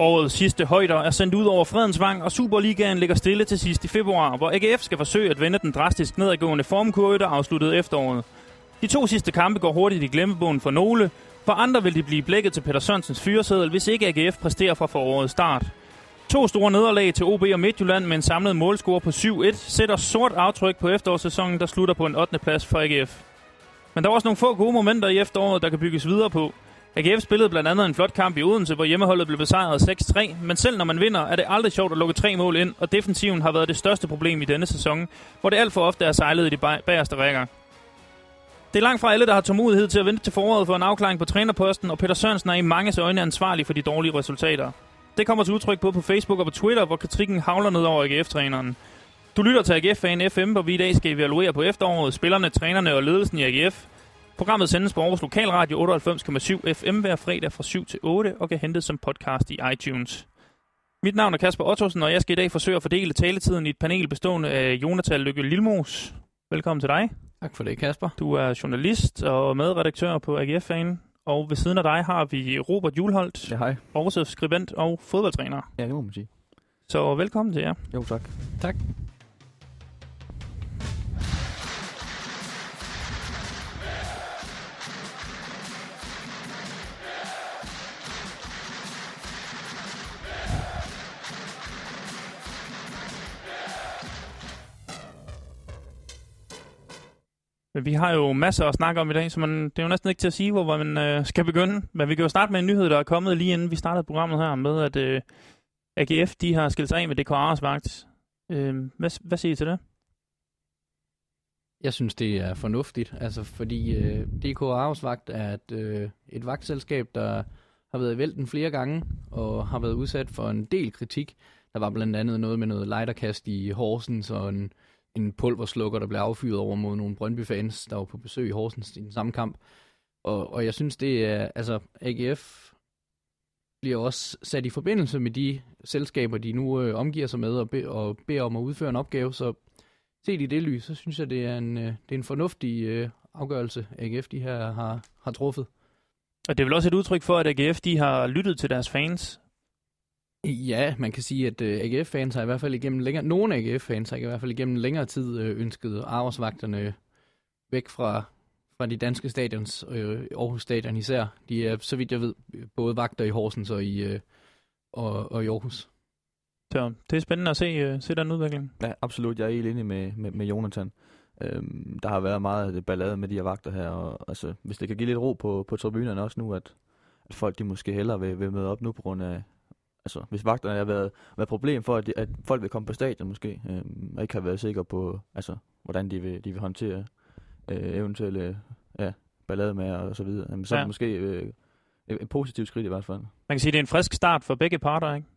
Årets sidste højder er sendt ud over Fredensvang, og Superligaen ligger stille til sidst i februar, hvor AGF skal forsøge at vende den drastisk nedadgående formkurve, der afsluttede efteråret. De to sidste kampe går hurtigt i glemmebogen for nogle, for andre vil de blive blækket til Peter Sørensens fyreseddel, hvis ikke AGF præsterer fra forårets start. To store nederlag til OB og Midtjylland med en samlet målscore på 7-1 sætter sort aftryk på efterårssæsonen, der slutter på en 8. plads for AGF. Men der var også nogle få gode momenter i efteråret, der kan bygges videre på. AGF spillede blandt andet en flot kamp i Odense, hvor hjemmeholdet blev besejret 6-3, men selv når man vinder, er det aldrig sjovt at lukke tre mål ind, og defensiven har været det største problem i denne sæson, hvor det alt for ofte er sejlet i de bagerste rækker. Det er langt fra alle, der har tålmodighed til at vente til foråret for en afklaring på trænerposten, og Peter Sørensen er i mange øjne ansvarlig for de dårlige resultater. Det kommer til udtryk både på Facebook og på Twitter, hvor kritikken havler ned over AGF-træneren. Du lytter til AGF-fan FM, hvor vi i dag skal evaluere på efteråret, spillerne, trænerne og ledelsen i AGF. Programmet sendes på Aarhus Lokalradio 98,7 FM hver fredag fra 7 til 8 og kan hentes som podcast i iTunes. Mit navn er Kasper Ottosen, og jeg skal i dag forsøge at fordele taletiden i et panel bestående af Jonathan Lykke Lilmos. Velkommen til dig. Tak for det, Kasper. Du er journalist og medredaktør på AGF-fan, og ved siden af dig har vi Robert Julholdt, ja, hej. Aarhus skribent og fodboldtræner. Ja, det må man sige. Så velkommen til jer. Jo, tak. Tak. Men vi har jo masser at snakke om i dag, så man, det er jo næsten ikke til at sige, hvor man øh, skal begynde. Men vi kan jo starte med en nyhed, der er kommet lige inden vi startede programmet her, med at øh, AGF de har skilt sig af med DK Aresvagt. Øh, hvad, hvad siger I til det? Jeg synes, det er fornuftigt, altså fordi øh, DK Aresvagt er et, øh, et vagtselskab, der har været i vælten flere gange, og har været udsat for en del kritik. Der var blandt andet noget med noget lighterkast i Horsens, og en en pulverslukker, der blev affyret over mod nogle Brøndby-fans, der var på besøg i Horsens i den samme kamp. Og, og jeg synes, det er, altså AGF bliver også sat i forbindelse med de selskaber, de nu øh, omgiver sig med og, be, og beder om at udføre en opgave. Så set i det lys, så synes jeg, det er en, øh, det er en fornuftig øh, afgørelse, AGF de her har, har truffet. Og det er vel også et udtryk for, at AGF de har lyttet til deres fans, Ja, man kan sige, at øh, AGF-fans har i hvert fald igennem længere, nogle AGF-fans har i hvert fald igennem længere tid uh, ønsket arbejdsvagterne væk fra, fra de danske stadions, uh, Aarhus Stadion især. De er, så vidt jeg ved, både vagter i Horsens og i, og, og i Aarhus. Så det er spændende at se, uh, se den udvikling. Ja, absolut. Jeg er helt enig med, med, med Jonathan. Øhm, der har været meget ballade med de her vagter her, og altså, hvis det kan give lidt ro på, på tribunerne også nu, at, at folk de måske hellere vil, vil møde op nu på grund af, altså, hvis vagterne har været, været problem for, at, at folk vil komme på stadion måske, øh, og ikke har været sikre på, altså, hvordan de vil, de vil håndtere øh, eventuelle ja, ballade med og så videre. Jamen, så ja. er det måske øh, et positivt skridt i hvert fald. Man kan sige, at det er en frisk start for begge parter, ikke?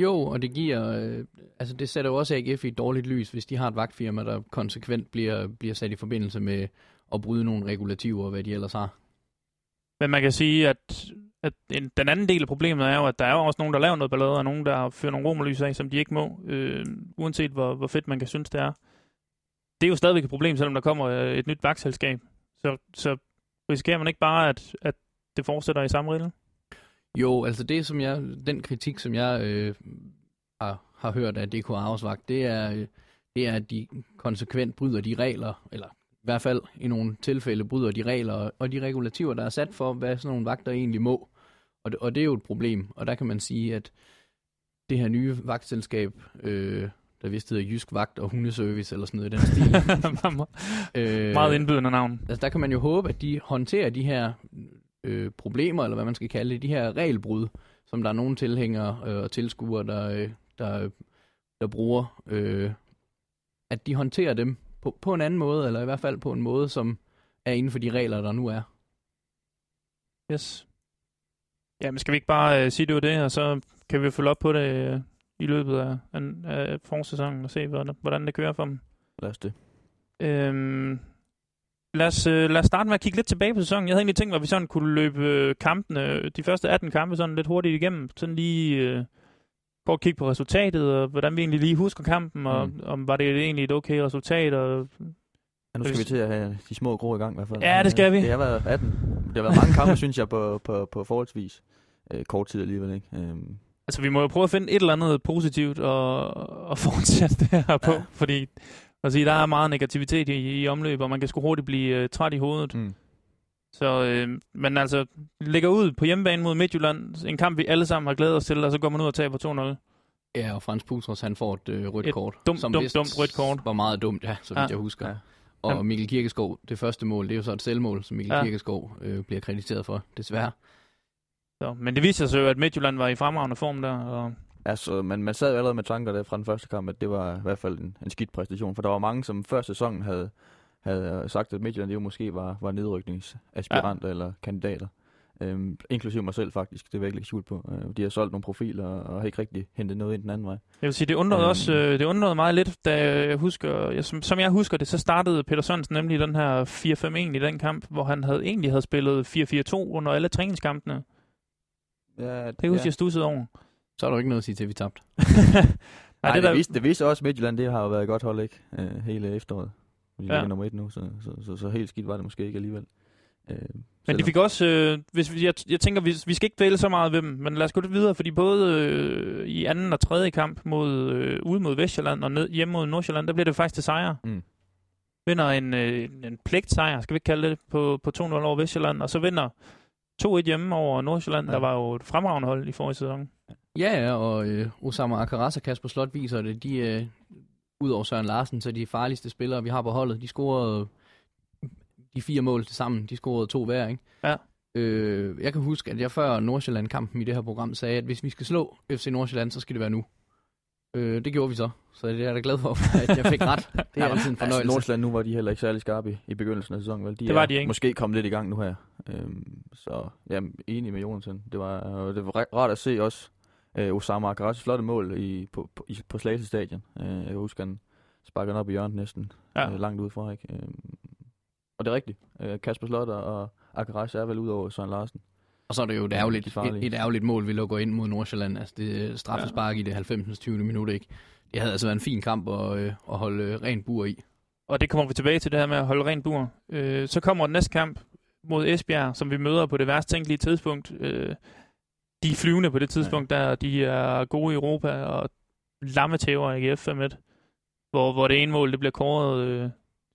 Jo, og det giver, øh, altså det sætter jo også AGF i et dårligt lys, hvis de har et vagtfirma, der konsekvent bliver, bliver sat i forbindelse med at bryde nogle regulativer, hvad de ellers har. Men man kan sige, at at en, den anden del af problemet er jo, at der er jo også nogen, der laver noget ballade, og nogen, der fører nogle romerlys af, som de ikke må, øh, uanset hvor, hvor fedt man kan synes, det er. Det er jo stadigvæk et problem, selvom der kommer øh, et nyt vagtselskab. Så, så risikerer man ikke bare, at, at det fortsætter i samme rille? Jo, altså det, som jeg, den kritik, som jeg øh, har, har hørt af DK Arvesvagt, det er, øh, det er, at de konsekvent bryder de regler, eller i hvert fald i nogle tilfælde bryder de regler og de regulativer, der er sat for, hvad sådan nogle vagter egentlig må. Og det, og det er jo et problem, og der kan man sige, at det her nye vagtselskab, øh, der vist hedder Jysk Vagt og Hundeservice, eller sådan noget i den stil. øh, Meget indbydende navn. Altså, der kan man jo håbe, at de håndterer de her øh, problemer, eller hvad man skal kalde det, de her regelbrud, som der er nogle tilhængere øh, og tilskuere, der, øh, der, der bruger, øh, at de håndterer dem på, på en anden måde, eller i hvert fald på en måde, som er inden for de regler, der nu er. Yes. Ja, men skal vi ikke bare uh, sige det var det, og så kan vi følge op på det uh, i løbet af, af, af forsæsonen og se, hvordan, hvordan det kører for dem. Lad os det. Øhm, lad, os, uh, lad os starte med at kigge lidt tilbage på sæsonen. Jeg havde egentlig tænkt mig, at vi sådan kunne løbe kampene, de første 18 kampe sådan lidt hurtigt igennem. Sådan lige uh, prøve at kigge på resultatet, og hvordan vi egentlig lige husker kampen, og mm. om var det egentlig et okay resultat, og Ja, nu skal vi til at have de små grå i gang i hvert fald. Ja, det skal vi. Det har været 18. Det har været mange kampe, synes jeg, på, på, på forholdsvis øh, kort tid alligevel. Ikke? Øhm, Altså, vi må jo prøve at finde et eller andet positivt og, og fortsætte det her på, Ja. fordi altså, der er meget negativitet i, i omløb, og man kan sgu hurtigt blive uh, træt i hovedet. Mm. Så, øh, men altså, ligger ud på hjemmebane mod Midtjylland, en kamp, vi alle sammen har glædet os til, og så går man ud og taber 2-0. Ja, og Frans Pusros, han får et øh, rødt Et kort. dumt, som dumt, vist dumt rødt kort. var meget dumt, ja, så vidt Ja. jeg husker. Ja. Og Mikkel Kirkeskov, det første mål, det er jo så et selvmål, som Mikkel Ja. ja. Kirkeskov øh, bliver krediteret for, desværre. Så, men det viser sig jo, at Midtjylland var i fremragende form der, og Altså, man, man sad jo allerede med tanker der fra den første kamp, at det var i hvert fald en, en skidt præstation. For der var mange, som før sæsonen havde, havde sagt, at Midtjylland jo måske var, var nedrykningsaspiranter ja. eller kandidater. Øhm, inklusive mig selv faktisk, det vil jeg ikke lægge skjul på. Øh, de har solgt nogle profiler og, har ikke rigtig hentet noget ind den anden vej. Jeg vil sige, det undrede, Øhm. også, øh, det undrede mig lidt, da jeg husker, jeg, som, som jeg husker det, så startede Peter Sørensen nemlig den her 4-5-1 i den kamp, hvor han havde egentlig havde spillet 4-4-2 under alle træningskampene. Ja, Det kan jeg huske, jeg stussede over. Så er der jo ikke noget at sige til, at vi tabte. Nej, Nej, det, der, det, viste, det viste også, at Midtjylland det har jo været et godt hold, ikke? Øh, hele efteråret. Ja. ligger nummer et nu, så, så, så, så helt skidt var det måske ikke alligevel. Øh, Men de fik også, øh, hvis vi, jeg, jeg tænker, vi, vi skal ikke dvæle så meget ved dem, men lad os gå lidt videre, fordi både øh, i anden og tredje kamp mod, øh, ude mod Vestjylland og ned, hjemme mod Nordsjælland, der bliver det faktisk til sejr. Mm. Vinder en, øh, en pligtsejr, skal vi ikke kalde det, på, på 2-0 over Vestjylland, og så vinder 2-1 hjemme over Nordsjælland, Ja. ja. der var jo et fremragende hold i forrige sæson. Ja, ja, og øh, Osama Akaras og Kasper Slot viser det. De, øh, udover Søren Larsen, så de farligste spillere, vi har på holdet. De scorede de fire mål til sammen. De scorede to hver, ikke? Ja. Øh, jeg kan huske, at jeg før Nordsjælland-kampen i det her program sagde, at hvis vi skal slå FC Nordsjælland, så skal det være nu. Øh, det gjorde vi så. Så det er jeg da glad for, at jeg fik ret. Det er Ja, altid en Altså, fornøjelse. Nordsjælland nu var de heller ikke særlig skarpe i, i begyndelsen af sæsonen, vel? De Det var er de ikke. måske kommet lidt i gang nu her. Øhm, så jeg er enig med Jonathan. Det var, og det var rart at se også øh, Osama Akaras flotte mål i, på, på, i, på Slagelse Stadion. Øh, jeg kan huske, han sparker den op i hjørnet næsten Ja. øh, langt udefra. Ikke? Øhm, og det er rigtigt. Øh, Kasper Slot og Akaras er vel ud over Søren Larsen. Og så er det jo et ærgerligt, er et, et ærgerligt mål, vi lukker ind mod Nordsjælland. Altså det straffespark ja. i det 90. 20. minut, ikke? Det havde altså været en fin kamp at, øh, at holde øh, rent bur i. Og det kommer vi tilbage til, det her med at holde rent bur. Øh, så kommer den næste kamp mod Esbjerg, som vi møder på det værst tænkelige tidspunkt. Øh, de er flyvende på det tidspunkt, der de er gode i Europa, og lammetæver AGF 5-1. Hvor, hvor det ene mål, det bliver kåret... Øh,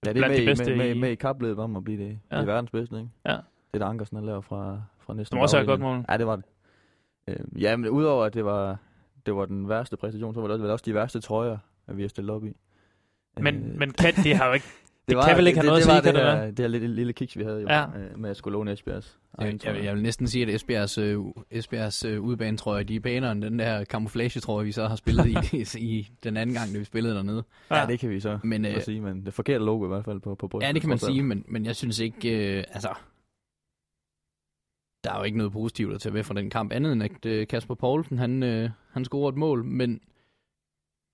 Ja, det er med, de i- bedste med, med, i- med i kapløbet om at blive det, Ja. ja. det verdens bedste, ikke? Ja. Det er Ankersen, han laver fra, fra næsten som også er et godt mål. Ja, det var det. Øh, ja, men udover at det var, det var den værste præstation, så var det også, vel også de værste trøjer, at vi har stillet op i. Men, Øh, men kan, det har jo ikke... det kan vel ikke have noget det, at var sige, det, det her, det her lille, lille kiks, vi havde jo, Ja. øh, med at skulle låne Esbjergs. Jeg, jeg, trøje. jeg vil næsten sige, at Esbjergs, øh, Esbjergs øh, udebanetrøje, de er pænere end den der camouflage-trøje, vi så har spillet i, i den anden gang, da vi spillede dernede. Ja, det kan vi så Men, øh, sige, men det forkerte logo i hvert fald på, på brystet. Ja, det kan man sige, men, men jeg synes ikke, øh, altså... Der er jo ikke noget positivt at tage ved fra den kamp, andet end at øh, Kasper Poulsen, han, øh, han scorer et mål, men,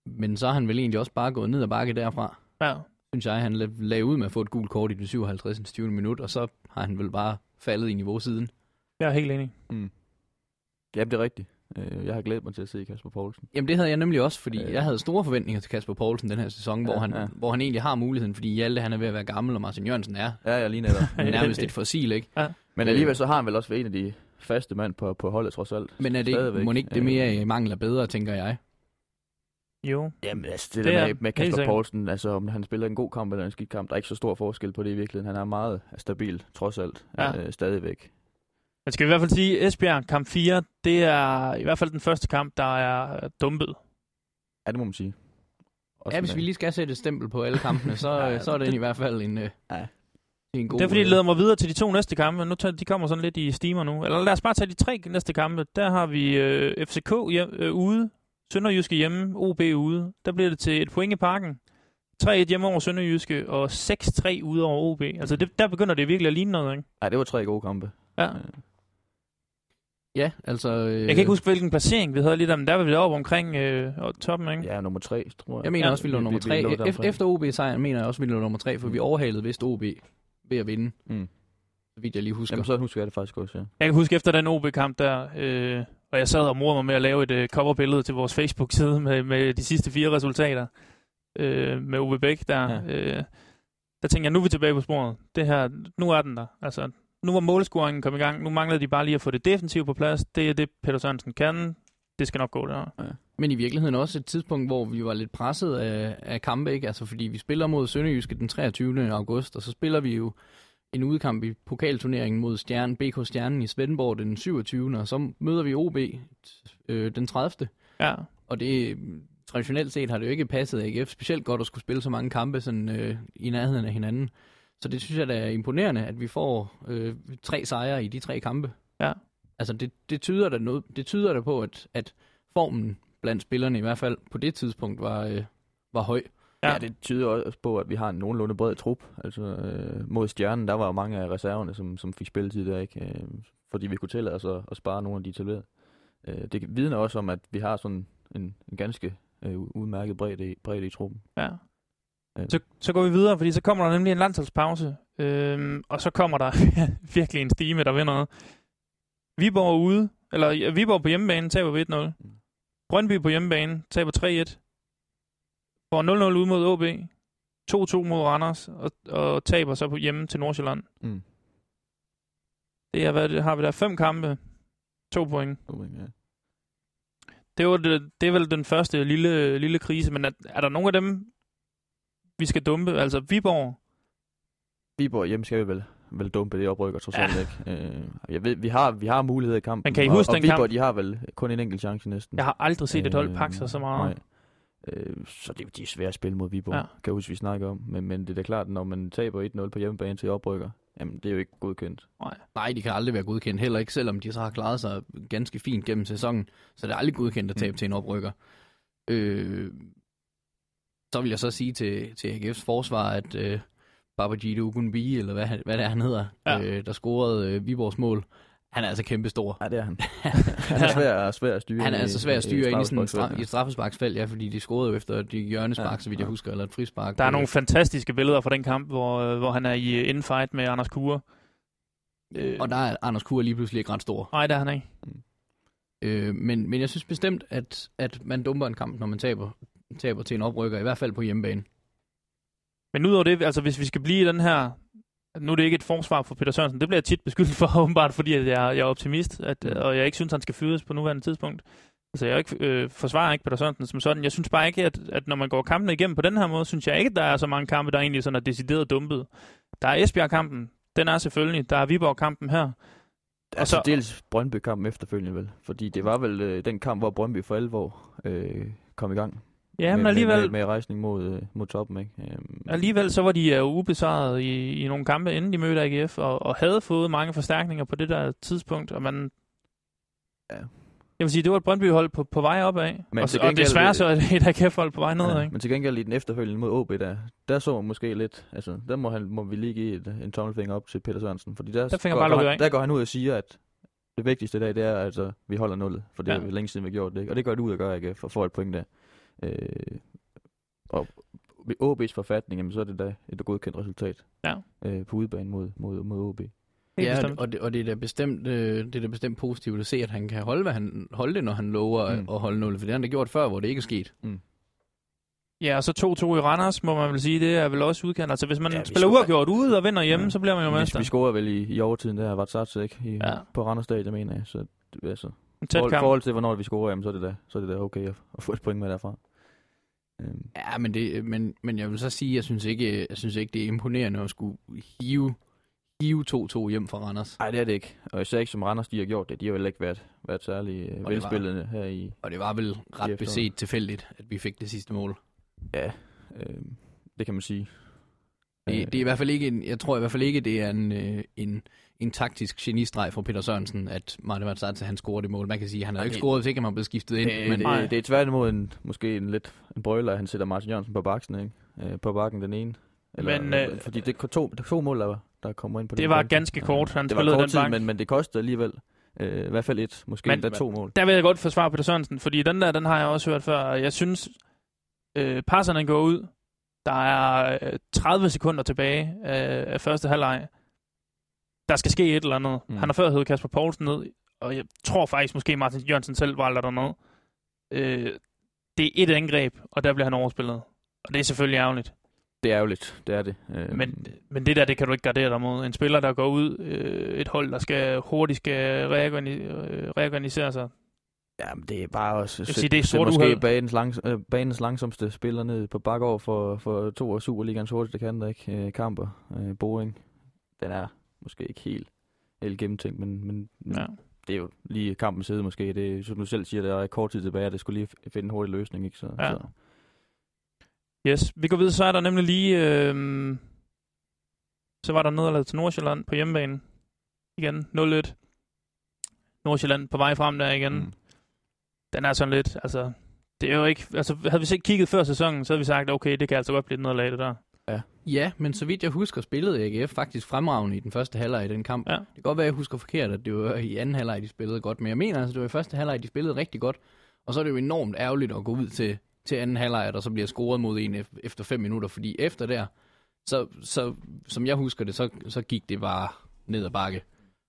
men så er han vel egentlig også bare gået ned ad bakke derfra. Ja. Synes jeg, han la- lagde ud med at få et gult kort i det 57. 20. minut, og så har han vel bare faldet i niveau siden. Jeg er helt enig. Mm. Ja, det er rigtigt. Øh, Jeg har glædet mig til at se Kasper Poulsen. Jamen det havde jeg nemlig også, fordi Øh. jeg havde store forventninger til Kasper Poulsen den her sæson, hvor, Ja, han, ja. hvor han egentlig har muligheden, fordi Hjalte han er ved at være gammel, og Martin Jørgensen er Ja, jeg lige netop. nærmest et fossil, ikke? Men alligevel så har han vel også været en af de faste mand på, på holdet trods alt. Men er det Stadigvæk. ikke, må ikke det Øh, mere i mangel af bedre, tænker jeg? Jo. Jamen, altså, det, Det det der er med, med Kasper. Poulsen, altså om han spiller en god kamp eller en skidt kamp, der er ikke så stor forskel på det i virkeligheden. Han er meget stabil, trods alt, Ja. øh, stadigvæk. Man skal i hvert fald sige, at Esbjerg kamp 4, det er i hvert fald den første kamp, der er dumpet. Ja, det må man sige. Også Ja, hvis vi lige skal sætte et stempel på alle kampene, så, Ja, så er det i hvert fald en, øh, Ja. en god... Det er fordi, det øh, leder mig videre til de to næste kampe. Nu tager, de kommer sådan lidt i stimer nu. Eller lad os bare tage de tre næste kampe. Der har vi øh, FCK hjem, øh, ude, Sønderjyske hjemme, OB ude. Der bliver det til et point i parken. 3-1 hjemme over Sønderjyske, og 6-3 ude over OB. Altså, det, der begynder det virkelig at ligne noget, ikke? Ja, det var tre gode kampe. Ja. Øh, Ja, altså... Øh, Jeg kan ikke huske, hvilken placering vi havde lige der, men der var vi deroppe omkring øh, og toppen, ikke? Ja, nummer tre, tror jeg. Jeg mener Ja, også, vi lå vi- nummer vi- vi tre. deromkring. Efter OB-sejren mener jeg også, vi lå nummer tre, for vi Mm. overhalede vist OB ved at vinde, Mm. så vidt jeg lige husker. Jamen, så husker jeg det faktisk også, ja. Jeg kan huske efter den OB-kamp der, øh, og jeg sad og morede mig med at lave et øh, coverbillede til vores Facebook-side med, med de sidste fire resultater øh, med OB Bæk der. Ja. Øh, der tænkte jeg, nu er vi tilbage på sporet. Det her, nu er den der. Altså, nu var målscoringen kommet i gang. Nu mangler de bare lige at få det defensive på plads. Det er det, Peter Sørensen kan. det skal nok gå der. Men i virkeligheden også et tidspunkt, hvor vi var lidt presset af, af kampe, ikke? Altså fordi vi spiller mod Sønderjyske den 23. august, og så spiller vi jo en udkamp i pokalturneringen mod Stjern, BK Stjernen i Svendborg den 27. Og så møder vi OB øh, den 30. Ja. Og det traditionelt set har det jo ikke passet AGF specielt godt at skulle spille så mange kampe sådan, øh, i nærheden af hinanden. Så det synes jeg da er imponerende, at vi får øh, tre sejre i de tre kampe. Ja. Altså det, det tyder da noget, det tyder da på, at, at formen blandt spillerne i hvert fald på det tidspunkt var, øh, var høj. Ja. Ja. det tyder også på, at vi har en nogenlunde bred trup. Altså øh, mod stjernen, der var jo mange af reserverne, som, som fik spilletid der, ikke? Øh, fordi vi kunne tillade os at, at spare nogle af de etablerede. Øh, det vidner også om, at vi har sådan en, en ganske øh, udmærket bredde, bredde i truppen. Ja. Øh. Så, så går vi videre, fordi så kommer der nemlig en landsholdspause, øhm, og så kommer der virkelig en stime, der vinder noget. Viborg ude, eller Viborg på hjemmebane taber vi 1-0. Mm. Brøndby på hjemmebane taber 3-1. Får 0-0 ud mod OB. 2-2 mod Randers, og, og taber så på hjemme til Nordsjælland. Mm. Det hvad det, har vi der? Fem kampe, to point. Ja. Det, var det, det er vel den første lille, lille krise, men er, er der nogen af dem, vi skal dumpe? Altså Viborg, Viborg hjemme skal vi vel, vel dumpe det oprykker trods Ja. alt ikke. Øh, jeg ved, vi har, vi har muligheder i kampen. Men kan I og, huske og den Viborg, kamp? de har vel kun en enkelt chance næsten. jeg har aldrig set et hold Øh, pakke sig så meget. Nej. Øh, så det, de er svære at spille mod Viborg, Ja. kan jeg huske, vi snakker om. Men, men det er da klart, når man taber 1-0 på hjemmebane til oprykker, jamen det er jo ikke godkendt. Nej, de kan aldrig være godkendt, heller ikke selvom de så har klaret sig ganske fint gennem sæsonen. Så det er aldrig godkendt at tabe Mm. til en oprykker. Øh, så vil jeg så sige til, til AGF's forsvar, at øh, Babajide Ugunbi, eller hvad, hvad det er, han hedder, ja. øh, der scorede øh, Viborgs mål, han er altså kæmpestor. Ja, det er han. han er svær, svær at styre. Han er i- altså svær at styre ind i, sådan en straffesparksfeltet. stra- i straffesparksfelt, ja, fordi de scorede jo efter et hjørnespark, Ja, så vidt jeg ja. husker, eller et frispark. Der er nogle fantastiske billeder fra den kamp, hvor, øh, hvor han er i infight med Anders Kure. Øh, Og der er Anders Kur lige pludselig ikke ret stor. Nej, der er han ikke. Øh, men, men jeg synes bestemt, at, at man dumper en kamp, når man taber, taber til en oprykker, i hvert fald på hjemmebane. Men udover det, altså hvis vi skal blive i den her... Nu er det ikke et forsvar for Peter Sørensen. Det bliver jeg tit beskyldt for, åbenbart, fordi jeg, jeg er optimist, at, Mm. og jeg ikke synes, han skal fyres på nuværende tidspunkt. Altså, jeg ikke, øh, forsvarer ikke Peter Sørensen som sådan. Jeg synes bare ikke, at, at når man går kampene igennem på den her måde, synes jeg ikke, at der er så mange kampe, der egentlig sådan er decideret dumpet. Der er Esbjerg-kampen. Den er selvfølgelig. Der er Viborg-kampen her. Altså så- dels Brøndby-kampen efterfølgende vel. Fordi det var vel øh, den kamp, hvor Brøndby for alvor øh, kom i gang. Ja, men med, alligevel, Med, med, med rejsning mod, øh, mod toppen, ikke? Øhm, Alligevel så var de jo ubesejret i, i nogle kampe, inden de mødte AGF, og, og havde fået mange forstærkninger på det der tidspunkt, og man... Ja. Jeg vil sige, det var et Brøndby-hold på, på vej opad, Men og, til og gengæld- desværre så er det et AGF-hold på vej nedad, ja, ikke? men til gengæld i den efterfølgende mod OB, der, der så man måske lidt, altså der må, han, må vi lige give et, en tommelfinger op til Peter Sørensen, fordi der, Der går, bare går, han, der går han ud og siger, at det vigtigste i dag, det er, at altså, vi holder nullet, for det Ja. er længe siden, vi har gjort det, ikke? og det gør det ud at gøre, AGF, og får et point der. Øh, og ved OB's forfatning, jamen, så er det da et godkendt resultat Ja. øh, på udebane mod, mod, mod OB. Ja, bestemt. og det, og det er da bestemt, øh, det er da bestemt positivt at se, at han kan holde, hvad han, holde det, når han lover mm. Mm. at holde 0, for det har han da gjort før, hvor det ikke er sket. Ja, og så 2-2 i Randers, må man vel sige, det er vel også udkendt. Altså, hvis man Ja, spiller skulle- uafgjort ude og vinder hjemme, Ja. så bliver man jo Vi, mester. vi scorede vel i, i overtiden, der har været sat ikke? I, Ja. På Randers Stadion, mener jeg. Så det, altså, En tæt forhold, kamp. forhold til, hvornår vi scorer, jamen, så er det da, så er det da okay at, at få et point med derfra. Øhm, Ja, men, det, men, men jeg vil så sige, jeg synes ikke, jeg synes ikke det er imponerende at skulle hive, hive 2-2 hjem fra Randers. Nej, det er det ikke. Og især ikke som Randers, de har gjort det. De har vel ikke været, været særlig øh, var- velspillende her i... Og det var vel ret beset tilfældigt, at vi fik det sidste mål. Ja, øh, det kan man sige. Øh, Det, det er i hvert fald ikke en, jeg tror i hvert fald ikke, det er en, øh, en, en taktisk genistreg fra Peter Sørensen, at Martin Vatsatse, han scorede det mål. Man kan sige, han har ikke det- scoret, hvis ikke han var blevet skiftet ind. det, men, det, det, det er tværtimod en, måske en lidt en brøler, at han sætter Martin Jørgensen på baksen, ikke? Øh, på bakken den ene. Men, øh, fordi det er to, det to mål, der, der kommer ind på Det den var konto. ganske kort, han det var spillede kort den tid, bank. men, men det kostede alligevel øh, i hvert fald et, måske Men- endda to mål. Der vil jeg godt forsvare Peter Sørensen, fordi den der, den har jeg også hørt før. Jeg synes, øh, passerne går ud. Der er øh, 30 sekunder tilbage af, af første halvleg. Der skal ske et eller andet. Mm. Han har før heddet Kasper Poulsen ned, og jeg tror faktisk måske Martin Jørgensen selv var der dernede. Øh, det er et angreb, og der bliver han overspillet. Og det er selvfølgelig ærgerligt. Det er ærgerligt, det er det. Øh, Men, men det der, det kan du ikke gardere dig mod. En spiller, der går ud, øh, et hold, der skal hurtigt skal reorgani- øh, reorganisere sig, Ja, men det er bare også... vil sige, det er sort måske uheld. banens, langs, øh, banens langsomste spiller ned på bakår for, for to af Superligans hurtigste kanter, ikke? Øh, Kamper, øh, Boring. Den er måske ikke helt, helt gennemtænkt, men, men Ja. det er jo lige kampens side måske. Det som du selv siger, der er kort tid tilbage, og det skulle lige finde en hurtig løsning, ikke? Så, Ja. så. Yes, vi går videre, så er der nemlig lige... Øh, så var der nederlag til Nordsjælland på hjemmebane. Igen, 0-1. Nordsjælland på vej frem der igen. Mm. Den er sådan lidt, altså... Det er jo ikke... Altså, havde vi så ikke kigget før sæsonen, så havde vi sagt, okay, det kan altså godt blive et nederlag, det der. Ja, men så vidt jeg husker, spillede AGF faktisk fremragende i den første halvleg i den kamp. Ja. Det kan godt være, at jeg husker forkert, at det var i anden halvleg, de spillede godt. Men jeg mener altså, det var i første halvleg, de spillede rigtig godt. Og så er det jo enormt ærgerligt at gå ud til, til anden halvleg, at der så bliver scoret mod en ef- efter fem minutter. Fordi efter der, så, så som jeg husker det, så, så gik det bare ned ad bakke.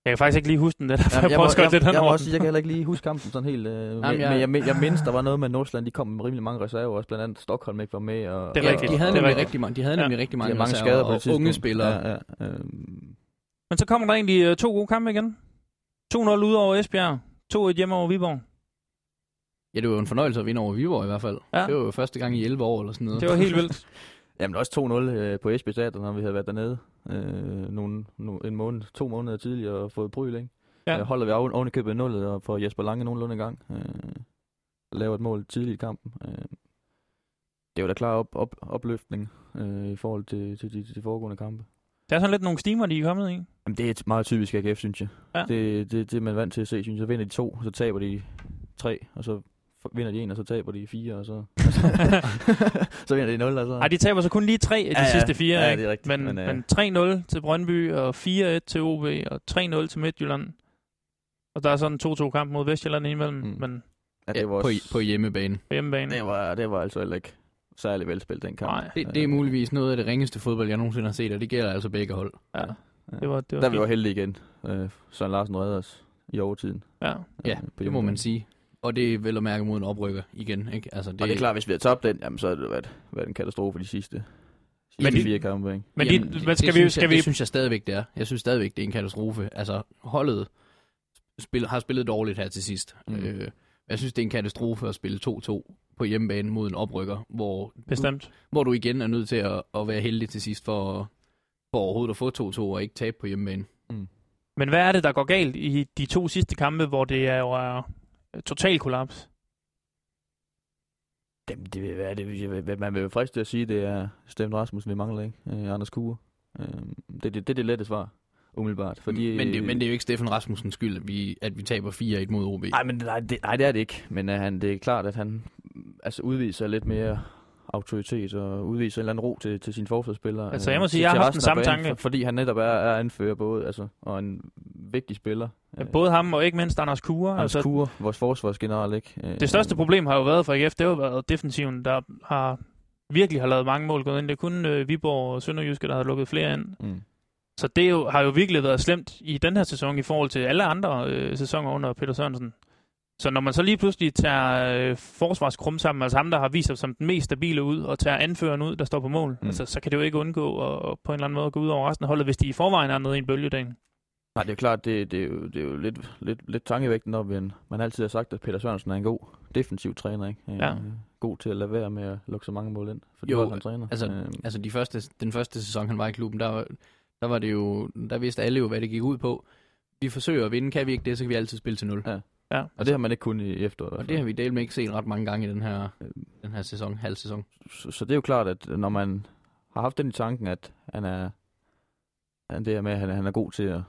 Jeg kan faktisk ikke lige huske den, det er Ja, jeg jeg, prøver må, jeg, det jeg, den jeg, må også sige, jeg kan heller ikke lige huske kampen sådan helt. Øh, men, jeg- men jeg, men jeg mindst, der var noget med Nordsjælland, de kom med rimelig mange reserver, også blandt andet Stockholm ikke var med. Og, Det er Ja, rigtigt. de havde nemlig rigtig mange, de havde Ja. nemlig rigtig De mange, har mange reserver skader på og unge spillere. Ja, ja, øhm, Men så kommer der egentlig øh, to gode kampe igen. 2-0 ud over Esbjerg. 2-1 hjemme over Viborg. Ja, det var jo en fornøjelse at vinde over Viborg i hvert fald. Ja. Det var jo første gang i 11 år eller sådan noget. Det var helt vildt. Jamen også 2-0 øh, på Esbjerg Teater, når vi havde været dernede øh, nogle, no, en måned, to måneder tidligere og fået bryl, ikke? Ja. Ja. holder vi oven, oven i købet nullet og får Jesper Lange nogenlunde i gang. Øh, laver et mål tidligt i kampen. Øh, det var da klar op, op, opløftning øh, i forhold til, til, de, til de foregående kampe. Det er sådan lidt nogle stimer, de er kommet i. Jamen, det er et meget typisk AGF, synes jeg. Ja. Det, det, det er man vant til at se, synes jeg. Så vinder de to, så taber de tre, og så vinder de en, og så taber de fire, og så, så vinder de nul, og så... Ej, de taber så kun lige tre af de Ja, ja. sidste fire, Ja, ikke? det er rigtigt. Men, Men, men, øh, men 3-0 til Brøndby, og 4-1 til OB, og 3-0 til Midtjylland. Og der er sådan en 2-2 kamp mod Vestjylland imellem, mm. Men ja, Ja, det var på, også, på hjemmebane. på hjemmebane. det var, det var altså heller ikke særlig velspillet, den kamp. Nej. Det, det er muligvis noget af det ringeste fodbold, jeg nogensinde har set, og det gælder altså begge hold. Ja, Ja. det var, det var Der var vi jo heldige igen. Øh, Søren Larsen redder os i overtiden. Ja. Ja, øh, på det må man sige. Og det er vel at mærke mod en oprykker igen, ikke? Altså, det, Og det er klart, hvis vi havde tabt den, jamen, så havde det været, været en katastrofe de sidste, Men sidste de- fire kampe. Ikke? Men Jamen, de, men skal det, vi, synes skal jeg, vi, det synes jeg stadigvæk, det er. Jeg synes stadigvæk, det er en katastrofe. Altså, holdet spil, har spillet dårligt her til sidst. Mm. Mm. Øh, jeg synes, det er en katastrofe at spille 2-2 på hjemmebane mod en oprykker, hvor du, bestemt. hvor du igen er nødt til at, at være heldig til sidst for, for overhovedet at få 2-2 og ikke tabe på hjemmebane. Men hvad er det, der går galt i de to sidste kampe, hvor det er jo er total kollaps? Det, det, vil være, det, vil- man vil jo frisk til at sige, det er Steffen Rasmussen, vi mangler, ikke? Øh, Anders Kure. Øh, det, det, det er det lette svar, umiddelbart. Fordi, men, det, men det er jo ikke Steffen Rasmussens skyld, at vi, at vi taber 4-1 mod OB. Nej, men nej, det, nej, det er det ikke. Men uh, han, det er klart, at han altså, udviser lidt mere autoritet og udviser en eller anden ro til, til sine forsvarsspillere. Altså, øh, jeg må sige, jeg har haft den samme tanke. For, fordi han netop er, er anfører både, altså, og en vigtig spiller. Ja, Både ham og ikke mindst Anders Kure. Hans Altså, Kure, vores forsvarsgeneral, ikke? Øh, det største problem har jo været for AGF, det har jo været defensiven, der har virkelig har lavet mange mål gået ind. Det er kun øh, Viborg og Sønderjyske, der har lukket flere ind. Mm. Så det jo, har jo virkelig været slemt i den her sæson i forhold til alle andre øh, sæsoner under Peter Sørensen. Så når man så lige pludselig tager øh, forsvarskrum sammen, altså ham, der har vist sig som den mest stabile ud, og tager anføreren ud, der står på mål, mm. Altså, så kan det jo ikke undgå at, at på en eller anden måde gå ud over resten af holdet, hvis de i forvejen er nede i en bølgedæng. Nej, det er klart, det, det, er, jo, det er jo lidt, lidt, lidt tankevægtende, når man, man altid har sagt, at Peter Sørensen er en god defensiv træner, ikke? Øh, Ja. God til at lade være med at lukke så mange mål ind, for de Jo, hold, han træner. altså, Øh, Altså de første, den første sæson, han var i klubben, der, var- der var det jo, der vidste alle jo, hvad det gik ud på. Vi forsøger at vinde, kan vi ikke det, så kan vi altid spille til 0. Ja. Ja. og det har man ikke kun i efteråret. Og det har vi delt med ikke set ret mange gange i den her, Øh, den her sæson, halv sæson. så, så det er jo klart, at når man har haft den i tanken, at han er, han det her med, at han, han er god til at,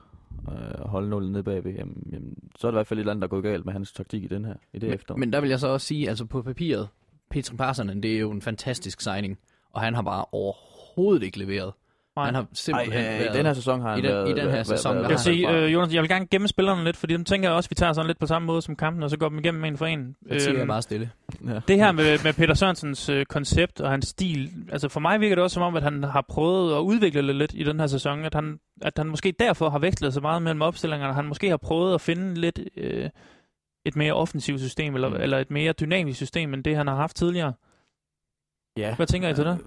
øh, holde nullet nede bagved, jamen, jamen, så er det i hvert fald et eller andet, der er gået galt med hans taktik i den her, i det Men, efterår. men der vil jeg så også sige, altså på papiret, Petri Parsonen, det er jo en fantastisk signing, og han har bare overhovedet ikke leveret. Nej. Han har Ej, simpelthen øh, været... i den her sæson har han i den- været, i den her været- sæson, været, Jeg har vil han sige, øh, Jonas, jeg vil gerne gemme spillerne lidt, fordi dem tænker jeg også, vi tager sådan lidt på samme måde som kampen, og så går dem igennem en for en. Jeg Øhm, bare stille. ja. Det her med, med Peter Sørensens øh, koncept og hans stil, altså for mig virker det også som om, at han har prøvet at udvikle det lidt i den her sæson, at han, at han måske derfor har vekslet så meget mellem opstillingerne, han måske har prøvet at finde lidt øh, et mere offensivt system, eller, Mm. eller et mere dynamisk system, end det han har haft tidligere. ja. Hvad tænker I til det?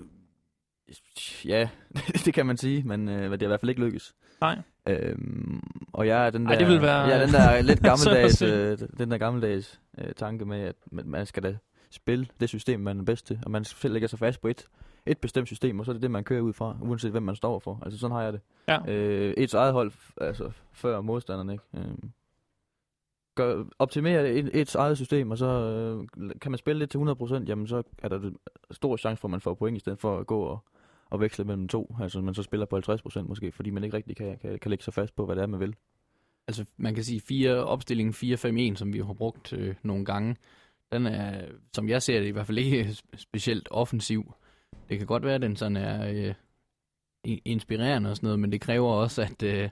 Ja, det kan man sige, men øh, det har i hvert fald ikke lykkes. Nej. Øhm, og jeg er den der, Ej, det vil være- jeg er den der lidt gammeldags, øh, den der gammeldags øh, tanke med, at man, skal da spille det system, man er bedst til, og man selv lægger sig fast på et, et bestemt system, og så er det det, man kører ud fra, uanset hvem man står for. Altså sådan har jeg det. Ja. Øh, et eget hold, altså før modstanderen, ikke? Øhm, gør, optimere et, et eget system, og så øh, kan man spille lidt til 100%, jamen så er der stor chance for, at man får point, i stedet for at gå og, og veksle mellem to. Altså man så spiller på 50% måske, fordi man ikke rigtig kan, kan, kan lægge sig fast på, hvad det er, man vil. Altså, man kan sige, fire, opstillingen 4-5-1, som vi har brugt øh, nogle gange, den er, som jeg ser det, i hvert fald ikke specielt offensiv. Det kan godt være, at den sådan er øh, inspirerende og sådan noget, men det kræver også, at, øh,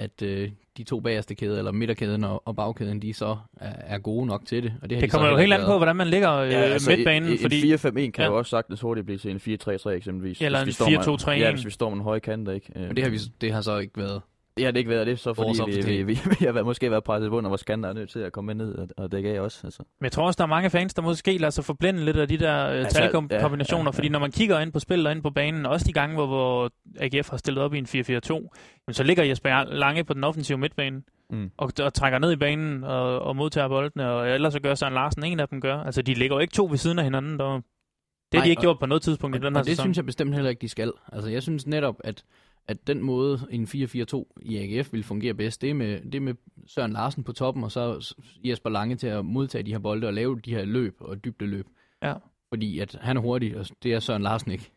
at øh, de to bagerste kæder, eller midterkæden og, og bagkæden, de så er, er gode nok til det. Og det, har Det de kommer jo helt ikke an på, hvordan man ligger øh, ja, altså midtbanen. en, fordi, en 4-5-1 kan Ja. jo også sagtens hurtigt blive til en 4-3-3 eksempelvis. Eller Hvis en vi står med- 4-2-3-1. Ja, hvis vi står med en høj kant, ikke? Og det har, vi, det har så ikke været. Det har det ikke været, det er så Vores fordi, vi, vi, vi, vi, har været- måske været presset under, hvor skanter er nødt til at komme med ned og, og dække af også. Altså. Men jeg tror også, der er mange fans, der måske lader sig forblænde lidt af de der øh, Altså, talkombinationer, ja, ja, ja. fordi når man kigger ind på spillet og ind på banen, også de gange, hvor, hvor AGF har stillet op i en 4-4-2, jamen, så ligger Jesper Lange på den offensive midtbane Mm. og, og trækker ned i banen og, og modtager boldene, og ellers så gør Søren Larsen, en af dem gør. Altså, de ligger jo ikke to ved siden af hinanden. Der. Det har Nej, de ikke og- gjort på noget tidspunkt i den her Og det sæson. synes jeg bestemt heller ikke, de skal. Altså, jeg synes netop, at, at den måde, en 4-4-2 i AGF vil fungere bedst, det er, med, det er med Søren Larsen på toppen, og så Jesper Lange til at modtage de her bolde og lave de her løb og dybdeløb. Ja. Fordi at han er hurtig, og det er Søren Larsen ikke.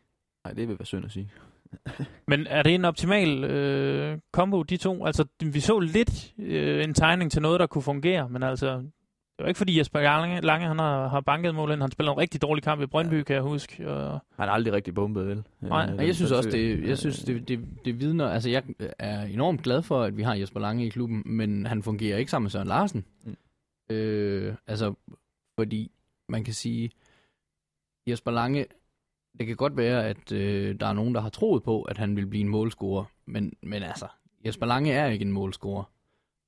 Nej, det vil være synd at sige. Men er det en optimal øh, kombo, de to? Altså, vi så lidt øh, en tegning til noget, der kunne fungere, men altså, det var ikke fordi Jesper Lange, Lange han har, har banket mål ind. Han spiller en rigtig dårlig kamp i Brøndby, kan jeg huske. Og, Han har aldrig rigtig bombet, vel? Nej, Øh, Og jeg synes også, det, jeg synes, det, det, det vidner... Altså, jeg er enormt glad for, at vi har Jesper Lange i klubben, men han fungerer ikke sammen med Søren Larsen. Mm. Øh, altså, fordi man kan sige, Jesper Lange, det kan godt være, at øh, der er nogen, der har troet på, at han vil blive en målscorer, men, men altså, Jesper Lange er ikke en målscorer.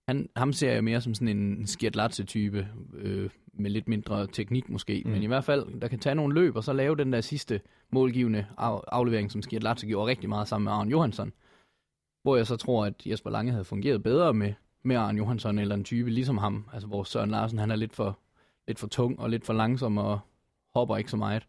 Han, ham ser jeg mere som sådan en Skjertlatse-type, øh, med lidt mindre teknik måske, mm. Men i hvert fald, der kan tage nogle løb, og så lave den der sidste målgivende af, aflevering, som Skjertlatse gjorde rigtig meget sammen med Arne Johansson. Hvor jeg så tror, at Jesper Lange havde fungeret bedre med, med Arne Johansson eller en type ligesom ham. Altså hvor Søren Larsen, han er lidt for, lidt for tung og lidt for langsom og hopper ikke så meget.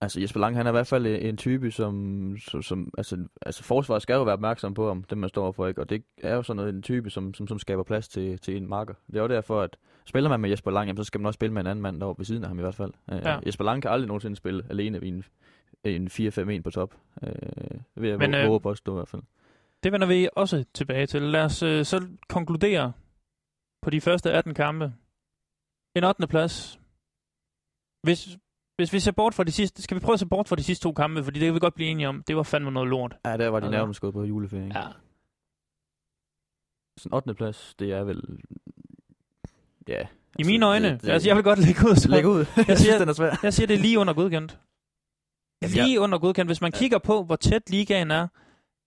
Altså Jesper Lange, han er i hvert fald en type, som, som, som altså, altså forsvaret skal jo være opmærksom på ham, det man står for, ikke? Og det er jo sådan noget, en type, som, som, som skaber plads til, til en marker. Det er jo derfor, at spiller man med Jesper Lange, jamen, så skal man også spille med en anden mand derovre ved siden af ham i hvert fald. Uh, Ja. Jesper Lange kan aldrig nogensinde spille alene ved en, en 4-5-1 på top. Uh, det vil jeg Men, øh, våge påstå i hvert fald. Det vender vi også tilbage til. Lad os øh, så konkludere på de første 18 kampe. En 8. plads. Hvis, hvis vi ser bort fra de sidste... Skal vi prøve at se bort fra de sidste to kampe, fordi det kan vi godt blive enige om. Det var fandme noget lort. Ja, der var de Altså- nærmest gået på juleferie. ikke? Ja. Sådan 8. plads, det er vel... Ja. I mine øjne. det- det- altså, jeg vil godt lægge ud. Så. Læg ud. jeg siger- den er svær. Jeg siger, det er lige under godkendt. Lige under godkendt. Hvis man kigger på, hvor tæt ligaen er,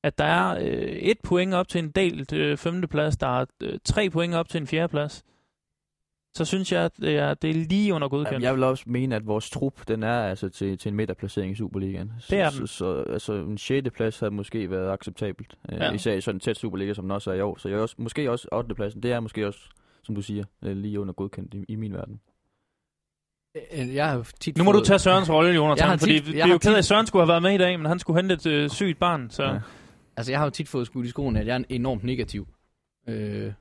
at der er øh, et point op til en delt øh, femteplads, der er øh, tre point op til en fjerdeplads, så synes jeg, at det er, det er lige under godkendt. Jamen, jeg vil også mene, at vores trup, den er altså til, til en midterplacering i Superligaen. Så, Det er så, den. så, altså, en 6. plads havde måske været acceptabelt. Ja. Ja. Især i sådan en tæt Superliga, som den også er i år. Så jeg er også, måske også 8. pladsen. Det er måske også, som du siger, øh, lige under godkendt i, i min verden. Øh, Jeg har tit Nu må fået, du tage Sørens rolle, Jonathan, fordi tit- vi jeg er jo ked af, at Søren skulle have været med i dag, men han skulle hente et øh, sygt barn, så... Ja. Altså, jeg har jo tit fået skudt i skoene, at jeg er enormt negativ. Øh,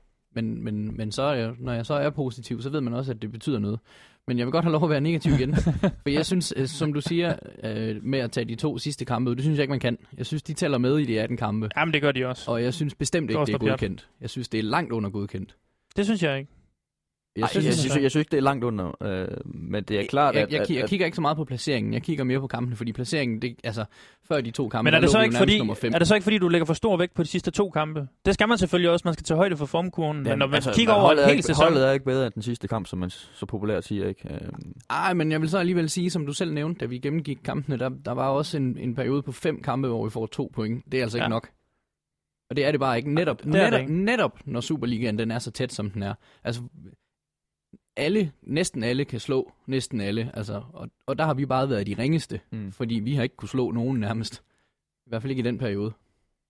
men, men, men så er jeg, når jeg så er positiv, så ved man også, at det betyder noget. Men jeg vil godt have lov at være negativ igen. For jeg synes, øh, som du siger, øh, med at tage de to sidste kampe ud, det synes jeg ikke, man kan. Jeg synes, de tæller med i de 18 kampe. Jamen, det gør de også. Og jeg synes bestemt ikke, det er godkendt. Jeg synes, det er langt under godkendt. Det synes jeg ikke. Jeg, Ej, synes, jeg jeg, synes- synes, jeg synes ikke, det er langt under. Øh, men det er klart, jeg, at... jeg, jeg, jeg kigger ikke så meget på placeringen. Jeg kigger mere på kampene, fordi placeringen, det, altså, før de to kampe, Men er det, så ikke fordi, er det så ikke fordi, du lægger for stor vægt på de sidste to kampe? Det skal man selvfølgelig også. Man skal tage højde for formkurven. men når man altså, kigger over en hel ikke, sæson... Holdet er ikke bedre end den sidste kamp, som man så populært siger, ikke? Øh, Ej, men jeg vil så alligevel sige, som du selv nævnte, da vi gennemgik kampene, der, der var også en, en periode på fem kampe, hvor vi får to point. Det er altså ikke Ja. nok. Og det er det bare ikke. Netop, netop, ikke. netop når Superligaen den er så tæt, som den er. Altså, alle, næsten alle kan slå næsten alle. Altså, og, og der har vi bare været de ringeste, mm. fordi vi har ikke kunne slå nogen nærmest. I hvert fald ikke i den periode.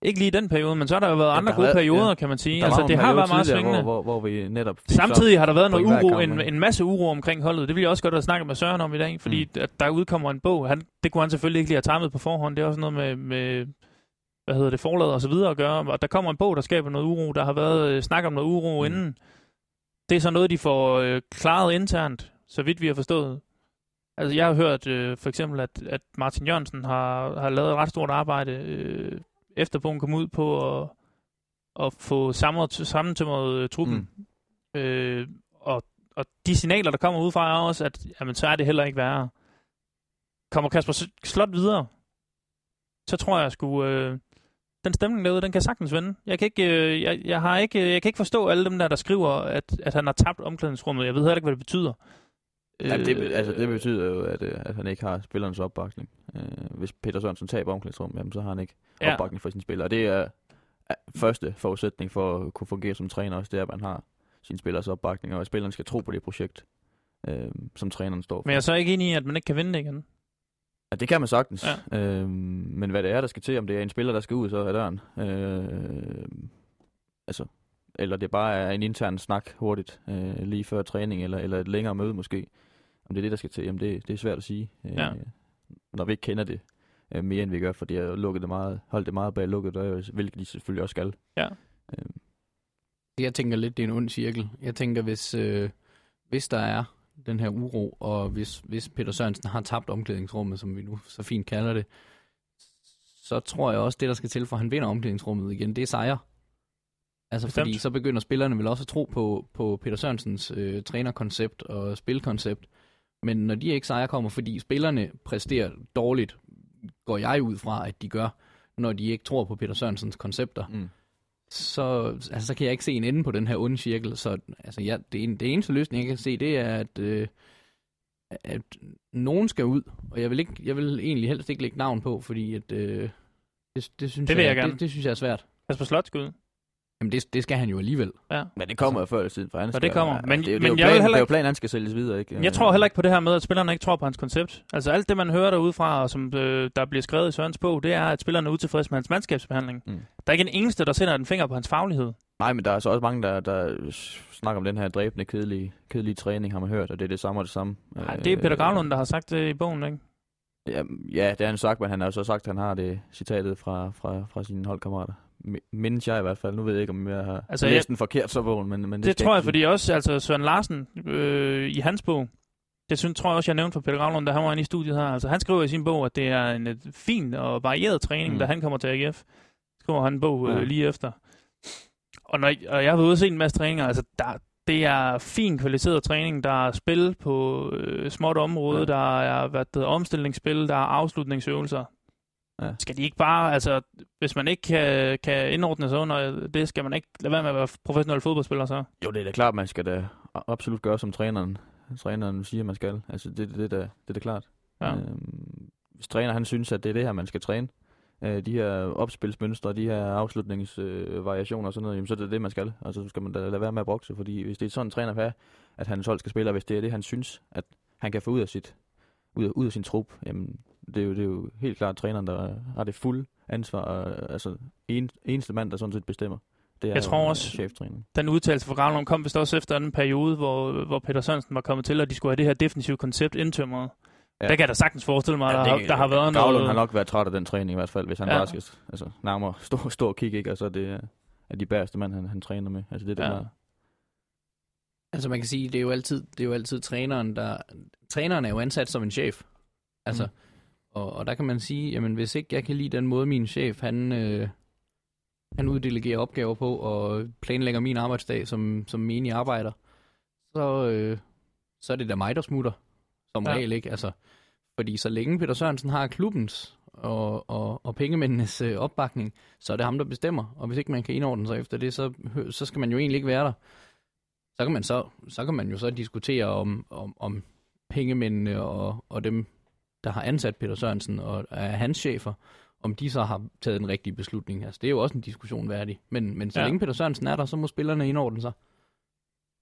Ikke lige i den periode, men så har der jo været Ja, andre gode været- perioder, ja. kan man sige. Der Altså, det har været meget svingende. Hvor, hvor, hvor vi netop Samtidig har der været noget uro, en, en masse uro omkring holdet. Det vil jeg også godt have snakket med Søren om i dag, fordi mm. at der udkommer en bog. Han, det kunne han selvfølgelig ikke lige have timet på forhånd. Det er også noget med, med hvad hedder det, forladet og så videre at gøre. Og der kommer en bog, der skaber noget uro. Der har været øh, snak om noget uro mm. inden. Det er så noget, de får øh, klaret internt, så vidt vi har forstået. Altså, jeg har hørt øh, for eksempel, at, at Martin Jørgensen har, har lavet et ret stort arbejde, øh, efter bogen kom ud på at, at få sammentømret øh, truppen. Mm. Øh, og, og de signaler, der kommer ud fra, er også, at jamen, så er det heller ikke værre. Kommer Kasper Slot videre, så tror jeg sgu, øh, den stemning derude, den kan sagtens vende. Jeg kan ikke, øh, jeg, jeg har ikke, jeg kan ikke forstå alle dem der, der skriver, at, at han har tabt omklædningsrummet. Jeg ved heller ikke, hvad det betyder. Ja, det, Øh, altså, det betyder jo, at, øh, at han ikke har spillernes opbakning. Øh, hvis Peter Sørensen taber omklædningsrummet, jamen, så har han ikke Ja. opbakning for sine spillere. Og det er første forudsætning for at kunne fungere som træner også, det er, at man har sine spillers opbakning, og at spillerne skal tro på det projekt, øh, som træneren står for. Men jeg er så ikke enig i, at man ikke kan vinde igen. Ja, det kan man sagtens. Ja. Øhm, men hvad det er, der skal til, om det er en spiller, der skal ud så af døren, øh, altså, eller det bare er en intern snak hurtigt, øh, lige før træning, eller, eller et længere møde måske, om det er det, der skal til, jamen det, det er svært at sige, øh, Ja. når vi ikke kender det øh, mere, end vi gør, for de har lukket det meget, holdt det meget bag lukket døre, hvilket de selvfølgelig også skal. Ja. Øh, Jeg tænker lidt, det er en ond cirkel. Jeg tænker, hvis, øh, hvis der er den her uro, og hvis, hvis Peter Sørensen har tabt omklædningsrummet, som vi nu så fint kalder det, så tror jeg også, det der skal til, for at han vinder omklædningsrummet igen, det er sejre. Altså Bestemt. fordi så begynder spillerne vel også at tro på, på Peter Sørensens øh, trænerkoncept og spilkoncept. Men når de ikke sejre kommer, fordi spillerne præsterer dårligt, går jeg ud fra, at de gør, når de ikke tror på Peter Sørensens koncepter, mm. Så, altså, så kan jeg ikke se en ende på den her onde cirkel. Så altså, ja, det, en, det eneste løsning, jeg kan se, det er, at, øh, at nogen skal ud. Og jeg vil, ikke, jeg vil egentlig helst ikke lægge navn på, fordi at, øh, det, det, synes Det vil jeg gerne. Det, det synes jeg er svært. Kasper Slot skal ud. Jamen, det, det skal han jo alligevel. Ja. Men det kommer jo før eller siden, for han Og det kommer. Men- det, jo- det, men er jo jeg vil planen, heller det er jo ikke- planen, han skal sælges videre, ikke? Jeg tror heller ikke på det her med, at spillerne ikke tror på hans koncept. Altså alt det, man hører derudefra, og som øh, der bliver skrevet i Sørens bog, det er, at spillerne er utilfredse med hans mandskabsbehandling. Mm. Der er ikke en eneste, der sætter en finger på hans faglighed. Nej, men der er så også mange, der, der snakker om den her dræbende, kedelige, kedelige træning, har man hørt, og det er det samme og det samme. Nej, det er Peter Gravlund, der har sagt det i bogen, ikke? Ja, ja, det har han sagt, men han har jo så sagt, at han har det citatet fra, fra, fra sine holdkammerater. Mi- Mindes jeg i hvert fald. Nu ved jeg ikke, om jeg har Altså, læst den forkert så bogen, men, men det, Det, tror jeg, fordi også altså Søren Larsen øh, i hans bog, det synes, tror jeg også, jeg nævnte for Peter Gravlund, da han var inde i studiet her. Altså, han skriver i sin bog, at det er en et fin og varieret træning, mm. Da han kommer til AGF. Skriver han en bog øh, Ja. lige efter. Og, når, og jeg har været ude og se en masse træninger, altså der, det er fin kvalificeret træning. Der er spil på øh, småt område, ja. Der er hvad det omstillingsspil, der er afslutningsøvelser. Ja. Skal de ikke bare, altså, hvis man ikke kan, kan indordne sig under det, skal man ikke lade være med at være professionel fodboldspiller så? Jo, det er da klart, man skal da absolut gøre, som træneren, træneren siger, man skal. Altså, det, det, det, det, det er da klart. Ja. Øhm, hvis træner han synes, at det er det her, man skal træne, øh, de her opspilsmønstre, de her afslutningsvariationer øh, og sådan noget, jamen, så er det det, man skal. Altså, så skal man da lade være med at brokse, fordi hvis det er sådan en træner have, at hans hold skal spille, og hvis det er det, han synes, at han kan få ud af sit ud af, ud af sin trup, jamen, det er, jo, det er jo helt klart træneren, der har det fulde ansvar, og, altså en, eneste mand, der sådan set bestemmer. Det er Jeg tror også-. Den udtalelse fra Gravlund kom vist også efter den periode, hvor, hvor Peter Sørensen var kommet til, at de skulle have det her defensive koncept indtømret. Ja. Der kan jeg da sagtens forestille mig, ja, der, det, har, der har været Gavlund noget... har nok været træt af den træning i hvert fald, hvis han Ja. bare skal altså, nærmere stor, stor kig, ikke? Og så er det er de bæreste mand, han, han træner med. Altså det er det, Ja. ja. Altså man kan sige, det er jo altid, det er jo altid træneren, der... Træneren er jo ansat som en chef. Altså, mm. Og, og der kan man sige, jamen hvis ikke jeg kan lide den måde, min chef, han, øh, han uddelegerer opgaver på, og planlægger min arbejdsdag som, som menig arbejder, så, øh, så er det da mig, der smutter. Som Ja. regel, ikke? Altså, fordi så længe Peter Sørensen har klubbens og, og, og pengemændenes øh, opbakning, så er det ham, der bestemmer. Og hvis ikke man kan indordne sig efter det, så, så skal man jo egentlig ikke være der. Så kan man, så, så kan man jo så diskutere om, om, om pengemændene og, og dem, der har ansat Peter Sørensen og er hans chefer, om de så har taget den rigtige beslutning. Altså, det er jo også en diskussion værdig. Men, men så Ja. længe Peter Sørensen er der, så må spillerne indordne sig.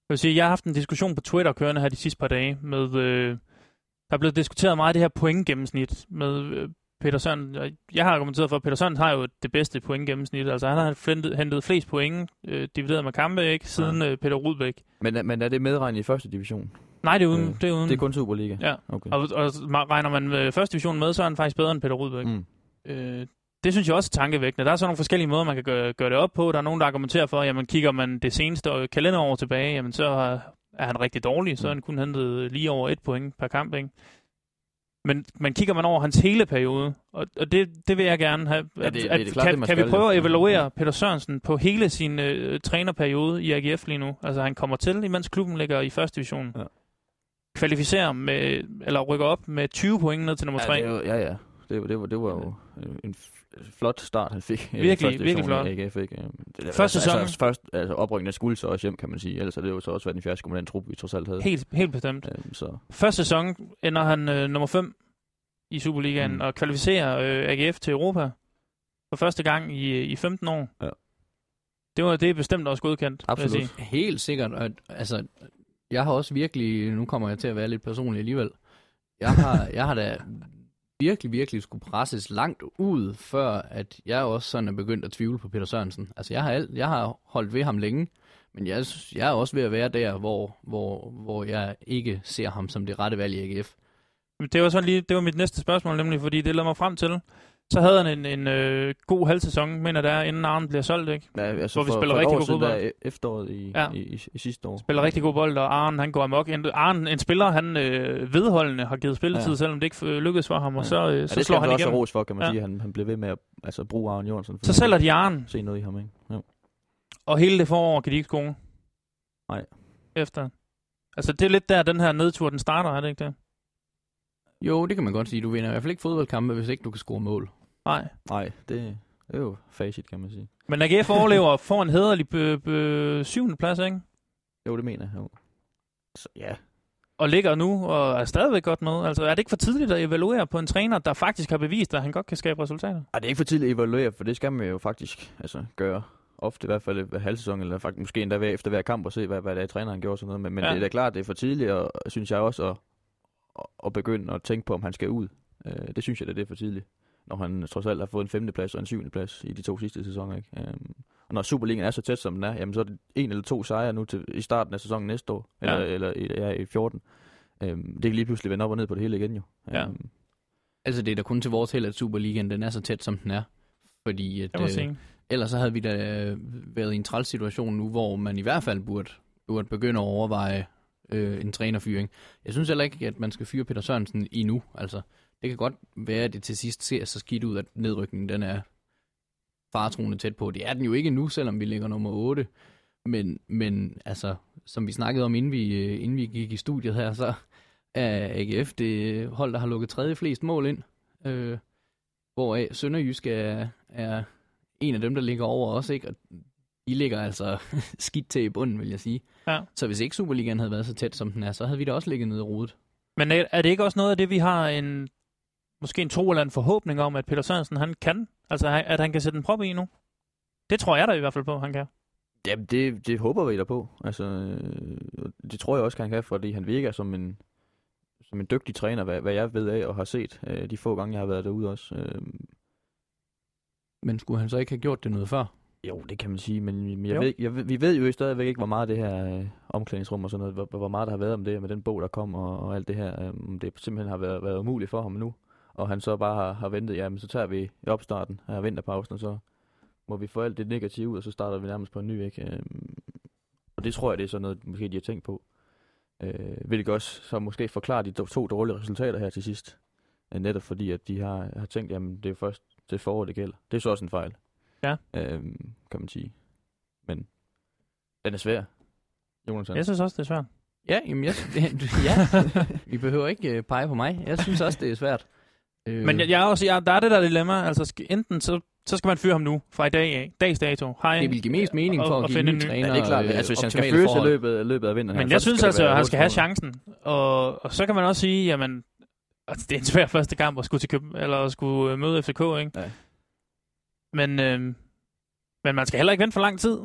Jeg vil sige, jeg har haft en diskussion på Twitter kørende her de sidste par dage med... Øh, der er blevet diskuteret meget af det her pointgennemsnit med øh, Peter Søren, jeg har argumenteret for, at Peter Søren har jo det bedste point gennemsnit. Altså han har hentet, hentet flest point, øh, divideret med kampe, ikke? Siden ja. øh, Peter Rudbæk. Men, er- men er det medregnet i første division? Nej, det er uden. Øh, det er uden. Det er kun Superliga? Ja. Okay. Og, og regner man øh, første division med, så er han faktisk bedre end Peter Rudbæk. Mm. Øh, det synes jeg også er tankevækkende. Der er så nogle forskellige måder, man kan gøre, gøre det op på. Der er nogen, der argumenterer for, at jamen, kigger man det seneste øh, kalenderår tilbage, jamen, så er han rigtig dårlig. Så har han kun hentet lige over et point per kamp. Ikke? Men, men kigger man over hans hele periode, og, og det, det vil jeg gerne have. Ja, det- det er at, klart, kan, det man kan vi prøve at evaluere Peter Sørensen på hele sin øh, trænerperiode i AGF lige nu? Altså han kommer til, imens klubben ligger i første division. Ja. Kvalificerer med, eller rykker op med 20 point ned til nummer 3. Ja, det er jo, ja, ja. Det, var- det, var, det var jo øh, en flot start, han fik. i Virkelig, første virkelig flot. AGF, ikke? Det, Første altså, sæson. Altså, først, altså, oprykningen skulle så også hjem, kan man sige. Ellers havde det jo så også været den fjerde skulle den trup, vi trods alt havde. Helt, helt bestemt. Øhm, så Første sæson ender han øh, nummer 5 i Superligaen Mm. og kvalificerer øh, AGF til Europa for første gang i, i 15 år. Ja. Det, var, det er bestemt også godkendt, Absolut. Helt sikkert. Og, altså, jeg har også virkelig, nu kommer jeg til at være lidt personlig alligevel, jeg har, jeg har da virkelig, virkelig skulle presses langt ud, før at jeg også sådan er begyndt at tvivle på Peter Sørensen. Altså, jeg har, alt, jeg har holdt ved ham længe, men jeg, jeg er også ved at være der, hvor, hvor, hvor jeg ikke ser ham som det rette valg i AGF. Det var, sådan lige, det var mit næste spørgsmål, nemlig fordi det lader mig frem til. Så havde han en, en øh, god halv sæson, mener der, inden Arne bliver solgt, ikke? ja, altså, Hvor vi for, spiller for rigtig god fodbold. der, e- efteråret i, Ja. i, i, i, sidste år. Spiller rigtig god bold, og Arne, han går amok. En, Arne, en spiller, han øh, vedholdende har givet spilletid, ja. Selvom det ikke øh, lykkedes for ham, og Ja. så, øh, Ja, så det slår skal han også igennem. ros for, kan man Ja. ja. sige. Han, han blev ved med at altså, bruge Arne Jørgensen. Så sælger de Arne, Se noget i ham, ikke? Ja. og hele det forår kan de ikke score. Nej. Efter. Altså, det er lidt der, den her nedtur, den starter, er det ikke det? Jo, det kan man godt sige. Du vinder i hvert fald ikke fodboldkampe, hvis ikke du kan score mål. Nej. Nej, det, er jo facit, kan man sige. Men AGF overlever får en hederlig bø- bø- syvende plads, ikke? Jo, det mener jeg. Jo. Så, ja, Og ligger nu og er stadigvæk godt med. Altså, er det ikke for tidligt at evaluere på en træner, der faktisk har bevist, at han godt kan skabe resultater? Ej, det er ikke for tidligt at evaluere, for det skal man jo faktisk altså, gøre. Ofte i hvert fald hver halv sæson, eller faktisk måske endda hver, efter hver kamp og se, hvad, hvad det er, træneren gjorde og sådan noget. Men, men Ja. det er da klart, det er for tidligt, og synes jeg også, at, at, begynde at tænke på, om han skal ud. Øh, det synes jeg, det er for tidligt. Når han trods alt har fået en femte plads og en syvende plads i de to sidste sæsoner. Ikke? Øhm, og når Superligaen er så tæt, som den er, jamen, så er det en eller to sejre nu til, i starten af sæsonen næste år. Ja. Eller, eller i, ja, i 14. Øhm, det kan lige pludselig vende op og ned på det hele igen jo. Ja. Øhm, Altså, det er da kun til vores held, at Superligaen den er så tæt, som den er. Fordi at, øh, ellers så havde vi da øh, været i en træls situation nu, hvor man i hvert fald burde, burde begynde at overveje øh, en trænerfyring. Jeg synes heller ikke, at man skal fyre Peter Sørensen endnu. Altså, det kan godt være, at det til sidst ser så skidt ud, at nedrykningen den er faretroende tæt på. Det er den jo ikke nu, selvom vi ligger nummer 8. Men, men altså, som vi snakkede om, inden vi, øh, inden vi gik i studiet her, så er AGF det hold, der har lukket tredje flest mål ind. Øh, hvor Sønderjysk er, er en af dem, der ligger over os, ikke? Og de ligger altså skidt til i bunden, vil jeg sige. Ja. Så hvis ikke Superligaen havde været så tæt, som den er, så havde vi da også ligget nede i rodet. Men er, er det ikke også noget af det, vi har en måske en tro eller en forhåbning om, at Peter Sørensen han kan? Altså, at han kan sætte en prop i nu? Det tror jeg da i hvert fald på, han kan. Jamen, det, det håber vi da på. Altså, øh, det tror jeg også, han kan, fordi han virker som en, som en dygtig træner, hvad, hvad jeg ved af og har set øh, de få gange, jeg har været derude også. Øh, Men skulle han så ikke have gjort det noget før? jo, det kan man sige, men jeg Jo. ved, jeg, ved- vi ved jo stadigvæk ikke, hvor meget det her øh, omklædningsrum og sådan noget, hvor, hvor meget der har været om det, med den bog, der kom og, og alt det her. Øh, om det simpelthen har været, været umuligt for ham nu, og han så bare har, har ventet, jamen så tager vi i opstarten af vinterpausen, og så må vi få alt det negative ud, og så starter vi nærmest på en ny, ikke? Øh, og det tror jeg, det er sådan noget, måske de har tænkt på. Øh, hvilket også så måske forklare de to, dårlige resultater her til sidst. Øh, netop fordi, at de har, har tænkt, jamen det er først til foråret, det gælder. Det er så også en fejl. Ja. Øh, kan man sige. Men den er svær. Jonathan. Jeg synes også, det er svært. Ja, jamen jeg, ja. vi behøver ikke øh, pege på mig. Jeg synes også, det er svært. Øh, Men jeg, jeg er også, jeg, der er det der dilemma. Altså, skal, enten så, så skal man fyre ham nu, fra i dag af, dags dato. Hej. det vil give mest mening for og- at og give en finde ny en ny- træner Ja, det er klart. øh, altså, hvis han skal føles i løbet, løbet af vinteren. Men her, jeg synes altså, at han skal have chancen. Og, og så kan man også sige, jamen, altså, det er en svær første kamp at skulle, til Køb, eller at skulle øh, møde FCK, ikke? Ja. Men, øh, men man skal heller ikke vente for lang tid,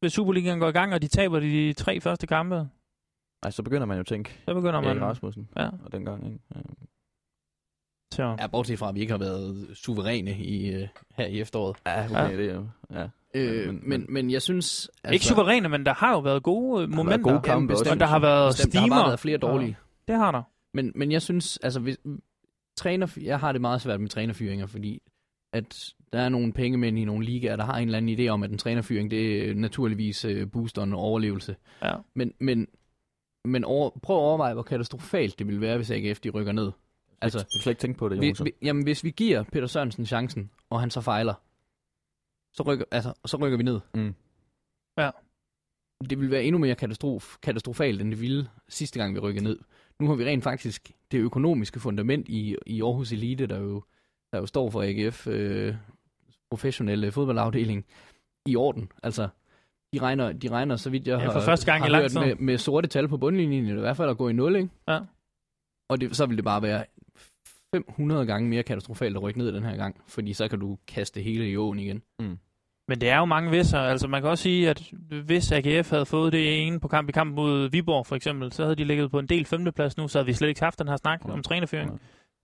hvis Superligaen går i gang, og de taber de tre første kampe. Ej, så begynder man jo at tænke, Så begynder Erik man... Rasmussen Ja. og dengang. Ikke? Ja. At... Ja, bortset fra, at vi ikke har været suveræne i, øh, her i efteråret. Ja, okay, Ja. ja. det er jo... Ja. Øh, Men- men, men, jeg synes... Altså, ikke suveræne, men der har jo været gode øh, været momenter. gode kampe også. og der har været bestemt, der har stimer. bare været flere dårlige. Det har der. Men, men jeg synes, altså, hvis, træner, jeg har det meget svært med trænerfyringer, fordi at der er nogle pengemænd i nogle ligaer, der har en eller anden idé om, at en trænerfyring, det er naturligvis øh, booster en overlevelse. Ja. Men, men, men over, prøv at overveje, hvor katastrofalt det ville være, hvis AGF de rykker ned. Altså, jeg skal slet ikke tænke på det, Jonas. vi, jamen, hvis vi giver Peter Sørensen chancen, og han så fejler, så rykker, altså, så rykker vi ned. Mm. Ja. Det vil være endnu mere katastrof, katastrofalt, end det ville sidste gang, vi rykkede ned. Nu har vi rent faktisk det økonomiske fundament i, i Aarhus Elite, der jo, der jo står for AGF øh, professionelle fodboldafdeling, i orden. Altså, de regner, de regner så vidt jeg Ja, har, for første gang har i lang hørt, tid. med, med sorte tal på bundlinjen, i hvert fald at gå i 0, ikke? Ja. Og det, så vil det bare være 500 gange mere katastrofalt at rykke ned den her gang, fordi så kan du kaste det hele i åen igen. Men det er jo mange visser. Altså, man kan også sige, at hvis AGF havde fået det ene på kamp i kamp mod Viborg, for eksempel, så havde de ligget på en del femteplads nu, så havde vi slet ikke haft den her snak Ja. om trænerføring. Ja.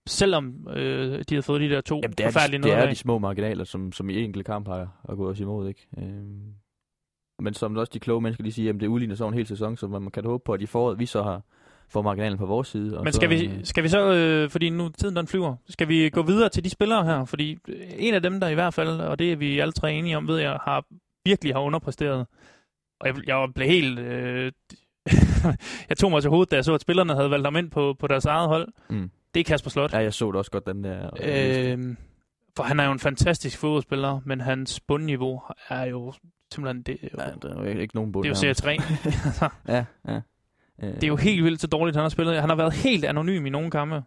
Selvom øh, de havde fået de der to Jamen, det er, forfærdelige de, det er de små marginaler, som, som i enkelte kamp har, har gået os imod, ikke? Øhm, men som også de kloge mennesker, de siger, at det udligner så en hel sæson, så man kan håbe på, at i foråret, vi så har får marginalen på vores side. Og Men så, skal vi, øh, skal vi så, øh, fordi nu tiden den flyver, skal vi gå videre til de spillere her? Fordi øh, en af dem, der i hvert fald, og det er vi alle tre enige om, ved jeg, har virkelig har underpræsteret. Og jeg, jeg blev helt... Øh, jeg tog mig til hovedet, da jeg så, at spillerne havde valgt ham ind på, på deres eget hold. Mm. Det er Kasper Slot. Ja, jeg så det også godt, den der. Øh, for han er jo en fantastisk fodboldspiller, men hans bundniveau er jo simpelthen... Det, er jo, Nej, der er jo ikke, ikke nogen bund. det er jo serie 3. Ja, ja. Øh, det er jo helt vildt så dårligt, han har spillet. Han har været helt anonym i nogle kampe.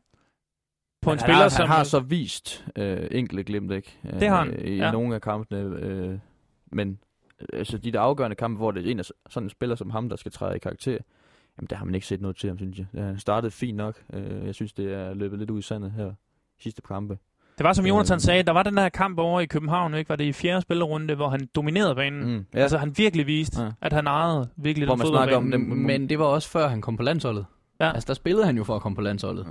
På en men spiller, han har, som... Han har så vist øh, enkelte glimt, ikke? Øh, Det har han, I ja. nogle af kampene. Øh, men øh, altså, de der afgørende kampe, hvor det er en af sådan en spiller som ham, der skal træde i karakter, jamen der har man ikke set noget til ham, synes jeg. Han startede fint nok. Øh, jeg synes, det er løbet lidt ud i sandet her sidste kampe. Det var som Øh, Jonathan sagde, der var den her kamp over i København, ikke? var det i fjerde spillerunde, hvor han dominerede banen. Mm. Mm, Ja. Altså han virkelig viste, Ja. at han ejede virkelig Hvor den man om dem- Men det var også før han kom på landsholdet. Ja. Altså, der spillede han jo for at komme på landsholdet.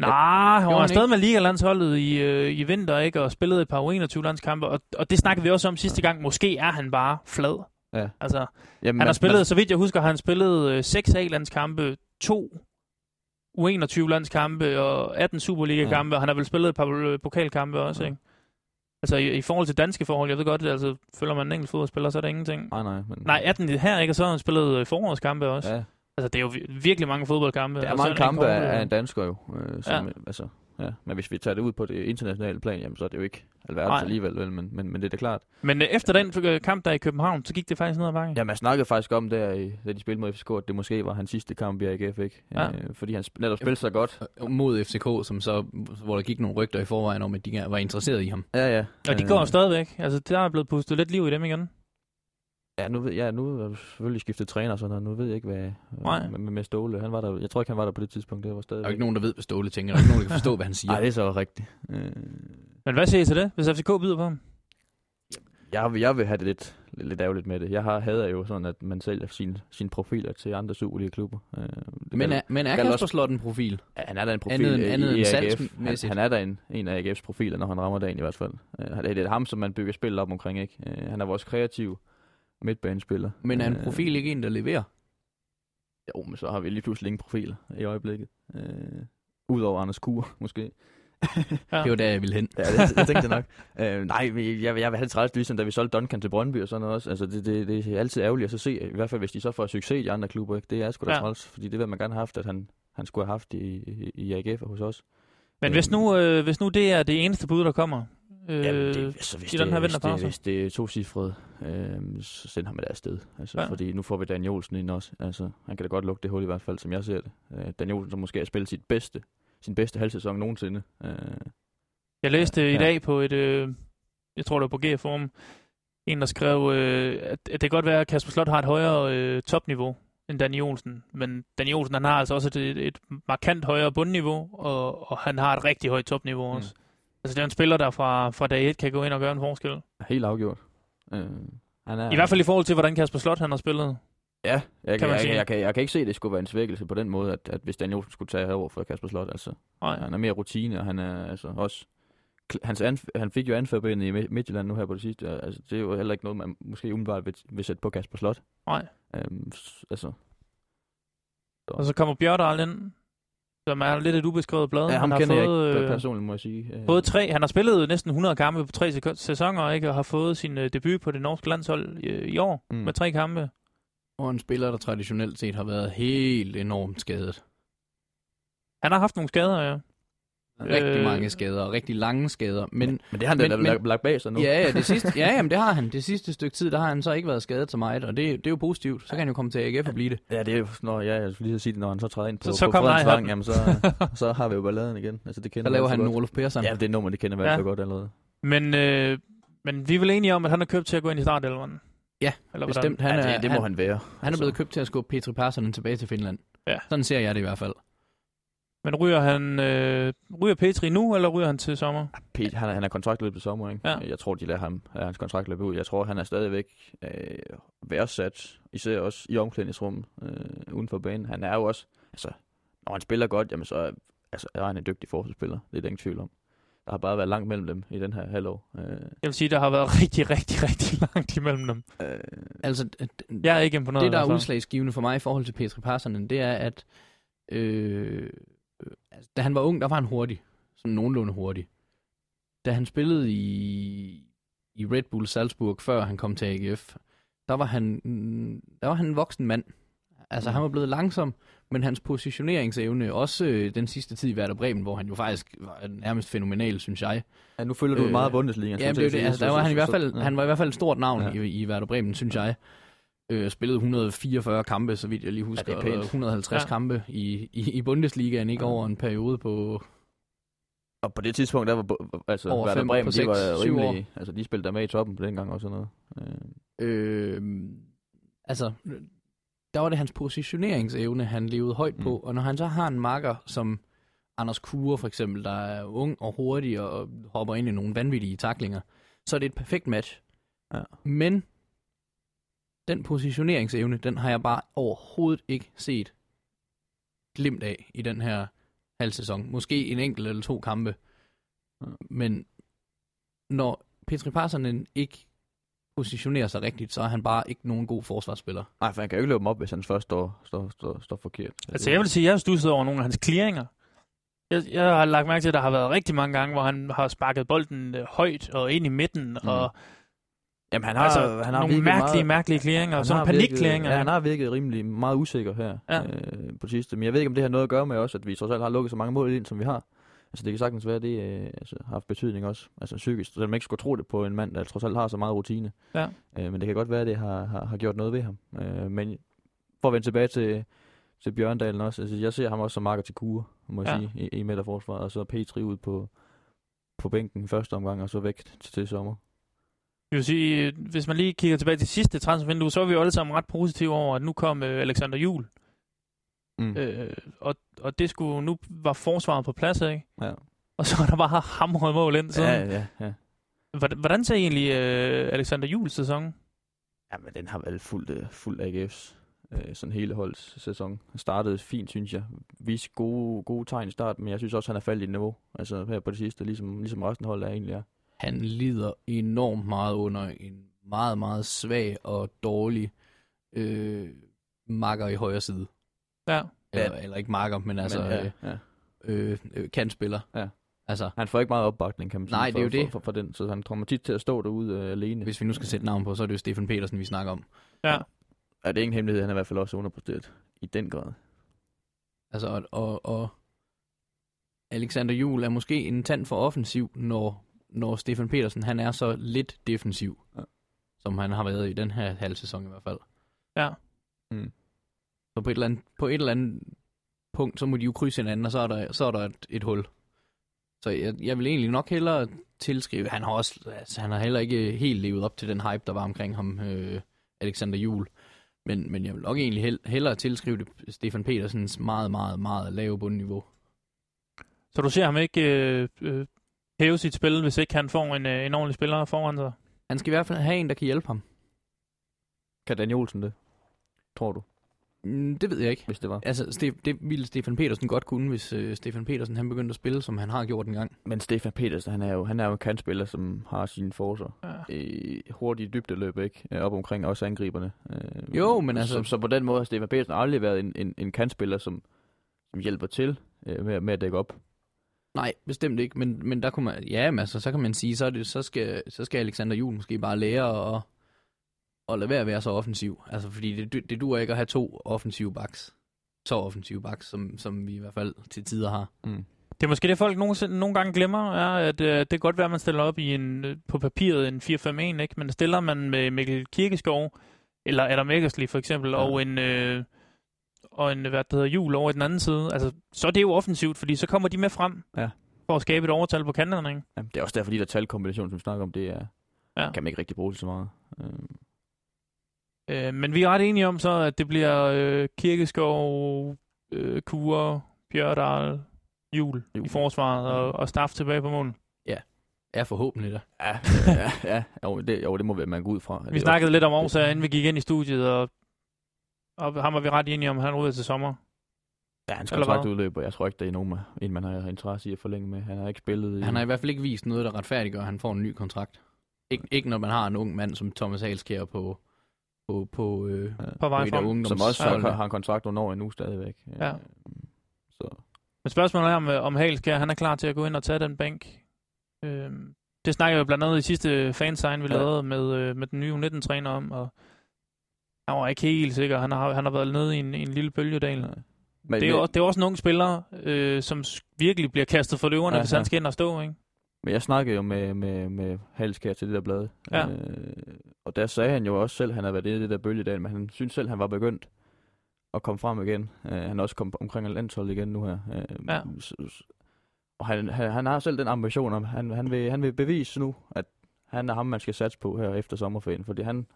Nej, han var afsted med Liga-landsholdet i, øh, i vinter, ikke? og spillede et par U21-landskampe, og, og det snakkede vi også om sidste gang. Måske er han bare flad. Ja. Altså, Jamen, han har spillet, så vidt jeg husker, har han spillet øh, 6 A-landskampe, 2 U21-landskampe og 18 Superliga-kampe, ja. og han har vel spillet et par øh, pokalkampe også, Ja. ikke? Altså i, i forhold til danske forhold, jeg ved godt, altså, følger man en enkelt fodboldspiller, så er der ingenting. Nej, nej. Men, Nej, 18 her, ikke? Og så har han spillet øh, forårskampe også. Ja. Altså, det er jo vir- virkelig mange fodboldkampe. der er mange kampe af, øh, af en dansker jo. Øh, som, ja. altså, ja. Men hvis vi tager det ud på det internationale plan, jamen, så er det jo ikke alverdens Nej. alligevel, vel? Men, men, men det er da klart. Men øh, efter den øh, kamp der i København, så gik det faktisk ned ad bakken. Ja, man snakkede faktisk om der, i, da de spillede mod FCK, at det måske var hans sidste kamp i AGF, ikke? Ja. Øh, fordi han netop spillede så godt. Øh, Mod FCK, som så, hvor der gik nogle rygter i forvejen om, at de var interesseret i ham. Ja, ja. Og de går jo stadigvæk. Altså, der er blevet pustet lidt liv i dem igen. Ja, nu ved jeg, nu er jeg selvfølgelig skiftet træner og sådan noget. Nu ved jeg ikke, hvad Nej. med, med, Ståle. Han var der, jeg tror ikke, han var der på det tidspunkt. Det var stadig. Der er ikke nogen, der ved, hvad Ståle tænker. Der er ikke nogen, der kan forstå, hvad han siger. Nej, det er så rigtigt. Øh, Men hvad siger I til det, hvis FCK byder på ham? jeg, vil- jeg vil have det lidt, lidt, lidt ærgerligt med det. Jeg har, hader jo sådan, at man sælger sine, sine profiler til andre Superliga-klubber. Øh, Men er, men er Kasper også- Slot en profil? Ja, han er da en profil Andet i- andet i end AGF. Han, han er da en, en af AGF's profiler, når han rammer dagen i hvert fald. Uh, det er ham, som man bygger spil op omkring. ikke. Uh, han er vores kreative midtbanespiller. Men er en Øh, profil ikke en, der leverer? Jo, men så har vi lige pludselig ingen profiler i øjeblikket. Uh, Udover Anders Kur, måske. Ja. Det var der, jeg ville hen. Ja, det, jeg tænkte nok. Uh, nej, jeg, jeg vil have det træls, ligesom da vi solgte Duncan til Brøndby og sådan noget også. Altså, det, det, det er altid ærgerligt at så se, i hvert fald hvis de så får succes i de andre klubber. Ikke? Det er sgu da Ja. træls, fordi det vil man gerne have haft, at han, han skulle have haft i, i, i AGF og hos os. Men Øhm. hvis nu, øh, hvis nu det er det eneste bud, der kommer, øh, Jamen, det, altså, hvis i det, den her hvis det, hvis det er to cifrede, øh, så send ham et afsted. Altså, Ja. Fordi nu får vi Daniel Olsen ind også. Altså, han kan da godt lukke det hul i hvert fald, som jeg ser det. Øh, Daniel Olsen, som måske har spillet sit bedste, sin bedste halvsæson nogensinde. Øh, jeg læste i Ja. dag på et, øh, jeg tror det var på G-forum, en der skrev, øh, at, at det kan godt være, at Kasper Slot har et højere øh, topniveau end Danny Olsen. Men Danny Olsen, han har altså også et, et, et markant højere bundniveau, og, og han har et rigtig højt topniveau også. Mm. Altså det er en spiller, der fra, fra dag 1 kan gå ind og gøre en forskel. helt afgjort. Øh, han er, I hvert fald i forhold til, hvordan Kasper Slot han har spillet. Ja, jeg kan, Kan jeg, jeg, jeg, kan, jeg kan ikke se, at det skulle være en svækkelse på den måde, at, at hvis Olsen skulle tage over for Kasper Slot. Altså, Nej. han er mere rutine, og han er altså også... Hans anf- han fik jo anførbenet i Mi- Midtjylland nu her på det sidste. Altså, det er jo heller ikke noget, man måske umiddelbart vil, vil sætte på Kasper Slot. Nej. Øhm, altså, Og så kommer Bjørdal ind, som er lidt et ubeskrevet blad. ja, ham han har kender jeg fået, ikke øh, personligt, må jeg sige. Øh, Fået tre. Han har spillet næsten 100 kampe på tre sæsoner, ikke? Og har fået sin øh, debut på det norske landshold øh, i år Mm. med tre kampe. Og en spiller, der traditionelt set har været helt enormt skadet. Han har haft nogle skader, ja. Rigtig Øh. mange skader, og rigtig lange skader. Men Men det har han Men- da lagt, lagt bag sig nu. ja, ja, det sidste, ja, jamen, det har han. Det sidste stykke tid, der har han så ikke været skadet så meget, og det, det er jo positivt. Så kan han jo komme til AGF og blive det. Ja, det er jo, når, ja, jeg skulle lige sige det, når han så træder ind på, Så- så, så på kommer Fredensvang, jamen så, så har vi jo balladen igen. Altså, det kender Så laver han en godt. Olof Persson. Ja, det er et nummer, det kender vi Ja. alt for godt allerede. Men, øh, men vi er vel enige om, at han er købt til at gå ind i startelveren? Ja, Eller Bestemt, han ja, er, det, det må han, han være. han er blevet købt til at skubbe Petri Persson tilbage til Finland. Ja. Sådan ser jeg det i hvert fald. Men ryger han øh, ryger Petri nu, eller ryger han til sommer? Pete, han, er- han er kontraktløbet i sommer, ikke? Ja. Jeg tror, de lader ham have hans kontrakt løbe ud. Jeg tror, han er stadigvæk øh, værdsat, især også i omklædningsrummet øh, uden for banen. Han er jo også, altså, når han spiller godt, jamen så er, altså, er han en dygtig forsvarsspiller. Det er der ingen tvivl om. Der har bare været langt mellem dem i den her halvår. Øh, Jeg vil sige, der har været rigtig, rigtig, rigtig langt imellem dem. øh, Altså, Jeg er ikke imponeret. det, der er fald. udslagsgivende for mig i forhold til Petri Persson, det er, at øh, øh, altså, da han var ung, der var han hurtig. Sådan nogenlunde hurtig. Da han spillede i, i Red Bull Salzburg, før han kom til AGF, der var han, mm, der var han en voksen mand. Altså, Mm. han var blevet langsom, men hans positioneringsevne, også øh, den sidste tid i Werder Bremen, hvor han jo faktisk var nærmest fænomenal, synes jeg. ja, nu følger du Øh, meget Bundesliga. Ja, det det. Altså, der var han i hvert fald, han var i hvert fald et stort navn Ja. ja. i, i Werder Bremen, synes jeg. Øh, spillede 144 kampe, så vidt jeg lige husker. Ja, det er pænt. og 150 Ja. kampe i, i, i Bundesligaen, ikke Ja. over en periode på... Og på det tidspunkt, der var altså, Over Werder Bremen, på de var rimelig, altså de spillede der med i toppen på den gang og sådan noget. Øh, Øh, altså, der var det hans positioneringsevne, han levede højt på. Mm. Og når han så har en makker som Anders Kure for eksempel, der er ung og hurtig og hopper ind i nogle vanvittige taklinger, så er det et perfekt match. Ja. Men den positioneringsevne, den har jeg bare overhovedet ikke set glimt af i den her halv sæson. Måske en enkelt eller to kampe. Men når Petri Parsonen ikke positionerer sig rigtigt, så er han bare ikke nogen god forsvarsspiller. nej, for han kan jo ikke løbe dem op, hvis han først står, står, står, står forkert. Altså, jeg vil sige, at jeg har stusset over nogle af hans clearinger. Jeg, jeg har lagt mærke til, at der har været rigtig mange gange, hvor han har sparket bolden øh, højt og ind i midten, mm. og Jamen, han har, altså, han har nogle mærkelige, meget, mærkelige clearinger, sådan panikklearinger. Ja, han har virket rimelig meget usikker her Ja. øh, på det sidste. Men jeg ved ikke, om det har noget at gøre med også, at vi trods alt har lukket så mange mål ind, som vi har. Altså, det kan sagtens være, at det øh, altså, har haft betydning også, altså psykisk. Så man ikke skulle tro det på en mand, der trods alt har så meget rutine. Ja. Øh, men det kan godt være, at det har, har, har gjort noget ved ham. Øh, men for at vende tilbage til, til Bjørndalen også, altså, jeg ser ham også som marker til kure, må jeg Ja. sige, i, i midterforsvaret. Og så Petri ud på, på bænken første omgang, og så væk til, til sommer. Jeg vil sige, øh, hvis man lige kigger tilbage til sidste transfervindue, så er vi jo alle sammen ret positive over, at nu kom øh, Alexander Jul. Mm. Øh, og, og det skulle, nu var forsvaret på plads, ikke? Ja. Og så er der bare hamret mål ind. Så. Ja, ja, ja. Hvordan, hvordan ser egentlig øh, Alexander Jules sæson? Ja, men den har været fuldt, uh, fuldt AGF's. Uh, sådan hele holds sæson. Han startede fint, synes jeg. Viste gode, gode tegn i starten, men jeg synes også, han er faldet i niveau. Altså her på det sidste, ligesom, ligesom resten af holdet er egentlig er. Han lider enormt meget under en meget, meget svag og dårlig øh, makker i højre side. Ja. Eller, eller ikke makker, men altså men, ja, ja. øh, øh, øh, kantspiller. Ja. Altså, Han får ikke meget opbakning, kan man sige, Nej, det er for, jo det. For, for, for, den, så han kommer tit til at stå derude uh, alene. hvis vi nu skal sætte navn på, så er det jo Stefan Petersen, vi snakker om. Ja. Er det ingen hemmelighed, han er i hvert fald også underpræsteret. I den grad. Altså, og, og, og Alexander Juhl er måske en tand for offensiv, når, når Stefan Petersen han er så lidt defensiv, Ja. som han har været i den her halv sæson i hvert fald. Ja. Mm. Så på et, eller andet, på et eller andet punkt, så må de jo krydse hinanden, og så er der, så er der et, et hul. Så jeg, jeg vil egentlig nok hellere tilskrive, han har også, altså, han har heller ikke helt levet op til den hype, der var omkring ham, øh, Alexander Juhl. Men, men jeg vil nok egentlig hell, hellere tilskrive det Stefan Petersens meget, meget, meget lave bundniveau. Så du ser ham ikke øh, øh, hæve sit spil, hvis ikke han får en, øh, en ordentlig spiller foran sig? Han skal i hvert fald have en, der kan hjælpe ham. Kan Daniel Olsen det? tror du, Mm, det ved jeg ikke. hvis det var? Altså, Ste- det ville Stefan Petersen godt kunne, hvis øh, Stefan Petersen han begyndte at spille, som han har gjort en gang. Men Stefan Petersen, han er jo, han er jo en kantspiller, som har sine forser. Ja. i hurtige dybdeløb, ikke? Øh, Op omkring også angriberne. Øh, Jo, men altså- Så, så på den måde har Stefan Petersen aldrig været en, en, en kantspiller, som, som hjælper til øh, med, med at dække op. Nej, bestemt ikke, men, men der kunne man, ja, men altså, så kan man sige, så, det, så, skal, så skal Alexander Juhl måske bare lære at, at lade være at være så offensiv. Altså, fordi det, det, duer ikke at have to offensive backs. Så offensive backs, som, som vi i hvert fald til tider har. Mm. Det er måske det, folk nogle, nogle gange glemmer, er, at øh, det kan godt være, at man stiller op i en, øh, på papiret en 4-5-1, ikke? men stiller man med Mikkel Kirkeskov, eller Adam Eggersley for eksempel, ja. og en, øh, og en hvad det hedder, jul over i den anden side, altså, så er det jo offensivt, fordi så kommer de med frem Ja. for at skabe et overtal på kanterne. Ikke? Jamen, det er også derfor, de der talkombinationer, som vi snakker om, det er, Ja. ja. kan man ikke rigtig bruge til så meget. Øh, Øh, men vi er ret enige om så, at det bliver øh, Kirkeskov, øh, Kure, Bjørdal, Jul i Juhl. forsvaret, og, og Staff tilbage på målen. Ja, forhåbentlig da. ja, ja, ja jo, det, jo, det må man gå ud fra. Vi Det snakkede lidt om årsager, inden vi gik ind i studiet, og, og ham var vi ret enige om, at han er ude til sommer. Ja, hans kontrakt udløber. Jeg tror ikke, det er nogen, en man har interesse i at forlænge med. Han har ikke spillet i... Han har i hvert fald ikke vist noget, der retfærdiggør, at han får en ny kontrakt. Ik- ikke når man har en ung mand som Thomas Halskjær på, på, på, øh, På vej på ungdoms- som også har, holdene. har en kontrakt nogle år endnu stadigvæk. Ja. Øh, Så Men spørgsmålet er, om, øh, om Halskær, han er klar til at gå ind og tage den bænk. Øhm, det snakker vi blandt andet i sidste fansign, vi Ja. ja. lavede med, øh, med den nye U19-træner om, og han var ikke helt sikker. Han har, han har været nede i en, en lille bølgedal. Men, Det er, jo også, det er også en ung spiller, øh, som virkelig bliver kastet for løverne, Ja, hvis han skal ind og stå, ikke? Men jeg snakkede jo med, med, med Halskær til det der blad. Ja. Øh, og der sagde han jo også selv, at han havde været inde i det der bølgedal, men han synes selv, han var begyndt at komme frem igen. Øh, han er også kommet omkring landshold igen nu her. Øh, Ja. og han, han, han har selv den ambition om, han, han, vil, han vil bevise nu, at han er ham, man skal satse på her efter sommerferien. Fordi han,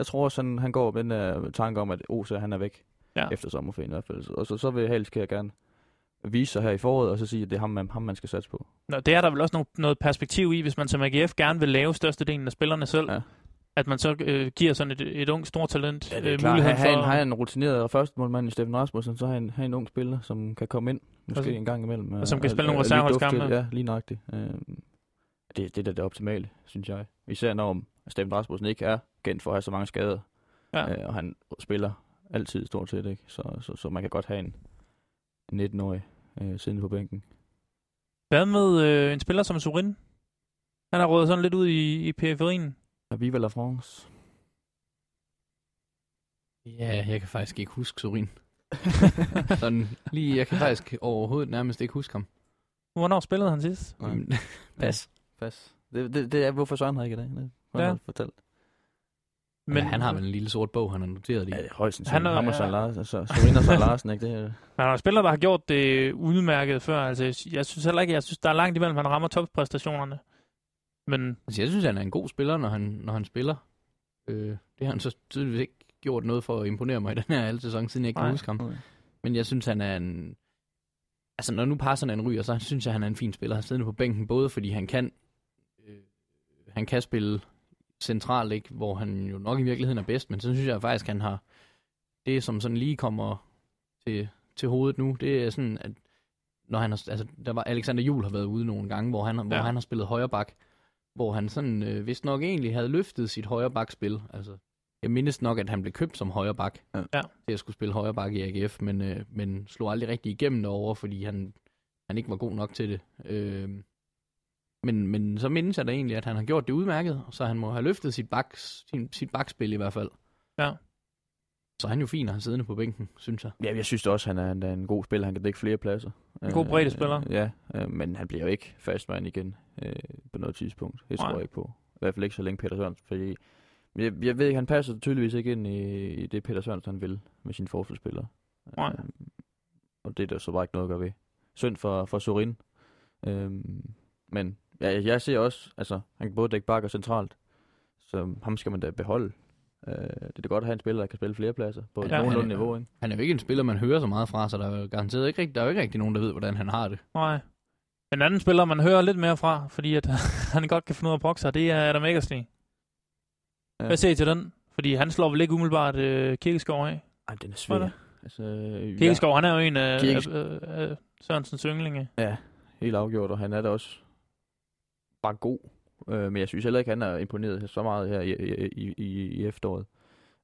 jeg tror også, han, går med den der tanke om, at Osa han er væk Ja. efter sommerferien i hvert fald. Og så, så vil Halskær gerne vise sig her i foråret, og så sige, at det er ham, man, ham, man skal satse på. Nå, det er der vel også no, noget perspektiv i, hvis man som AGF gerne vil lave størstedelen af spillerne selv. Ja. At man så øh, giver sådan et, et ung stort talent Ja, øh, Han, for... han, han er en rutineret førstemålmand i Steffen Rasmussen, så har han, han en ung spiller, som kan komme ind, måske Altså- en gang imellem. og som kan og- spille nogle og- reserveholdskampe. Ja, lige nøjagtigt. Øh, det, det er da det optimale, synes jeg. Især når Steffen Rasmussen ikke er kendt for at have så mange skader, Ja. øh, og han spiller altid stort set, ikke? Så, så, så man kan godt have en, en 19-årig øh, siddende på bænken. Hvad med øh, en spiller som Surin? Han har rådet sådan lidt ud i, i periferien. Og Viva la France. Ja, jeg kan faktisk ikke huske Sorin. Sådan lige, jeg kan faktisk overhovedet nærmest ikke huske ham. Hvornår spillede han sidst? Nej. Pas. Pas. Det, det, det er, hvorfor Søren har ikke i dag. Det Ja. han fortalt. Men ja, han har vel en lille sort bog, han har noteret i. Ja, højst Han sandsynligt. er- Ham og Søren. Larsen. Altså, Søren Larsen, ikke? Det er, Han er en spiller, der har gjort det udmærket før. Altså, jeg- synes heller ikke, jeg synes, der er langt imellem, han rammer toppræstationerne. Men Altså, jeg synes, han er en god spiller, når han, når han spiller. Øh, det har han så tydeligvis ikke gjort noget for at imponere mig i den her halve sæson, siden jeg ikke kan huske ham. Men jeg synes, han er en... Altså, når nu passerne en ryger, så synes jeg, han er en fin spiller. Han siddende på bænken, både fordi han kan... Øh, han kan spille centralt, ikke? Hvor han jo nok i virkeligheden er bedst, men så synes jeg faktisk, han har... Det, som sådan lige kommer til, til hovedet nu, det er sådan, at når han har, altså, der var Alexander Jul har været ude nogle gange, hvor han, ja. hvor han har spillet højre bak, hvor han sådan, øh, vist nok egentlig havde løftet sit højre bakspil. Altså, jeg mindes nok, at han blev købt som højre bak Ja. Ja. til at skulle spille højre bak i AGF, men, øh, men slog aldrig rigtig igennem derovre, fordi han, han ikke var god nok til det. Øh, men, men så mindes jeg da egentlig, at han har gjort det udmærket, så han må have løftet sit, bak, sin, sit bakspil i hvert fald. Ja. Så er han jo fin at have siddende på bænken, synes jeg. Ja, jeg synes også, han er, han er en god spiller. Han kan dække flere pladser. En god breddespiller. Øh, ja, øh, men han bliver jo ikke fastmand igen øh, på noget tidspunkt. Det tror jeg ikke på. I hvert fald ikke så længe Peter Sørensen. Fordi jeg, jeg ved ikke, han passer tydeligvis ikke ind i, i det, Peter Sørensen han vil med sine forsvarsspillere. Nej. Øh, og det er der så bare ikke noget at gøre ved. Synd for, for Sorin. Øh, men ja, jeg ser også, altså han kan både dække bak og centralt. Så ham skal man da beholde. Øh, det er da godt at have en spiller, der kan spille flere pladser på et Ja, nogenlunde han er- niveau. Ikke? Han er jo ikke en spiller, man hører så meget fra, så der er jo garanteret ikke, rigtig- der er jo ikke rigtig nogen, der ved, hvordan han har det. nej. En anden spiller, man hører lidt mere fra, fordi at han godt kan finde ud af at brokke sig, det er Adam Eggersley. Ja. Hvad siger I til den? Fordi han slår vel ikke umiddelbart øh, Kirkeskov af? Ej, den er svær. Er Altså, øh, Kirkeskov, han er jo en af, Kirkes- af, af Sørensens yndlinge. Ja, helt afgjort, og han er da også bare god. Øh, men jeg synes heller ikke, han er imponeret så meget her i, i, i, i efteråret.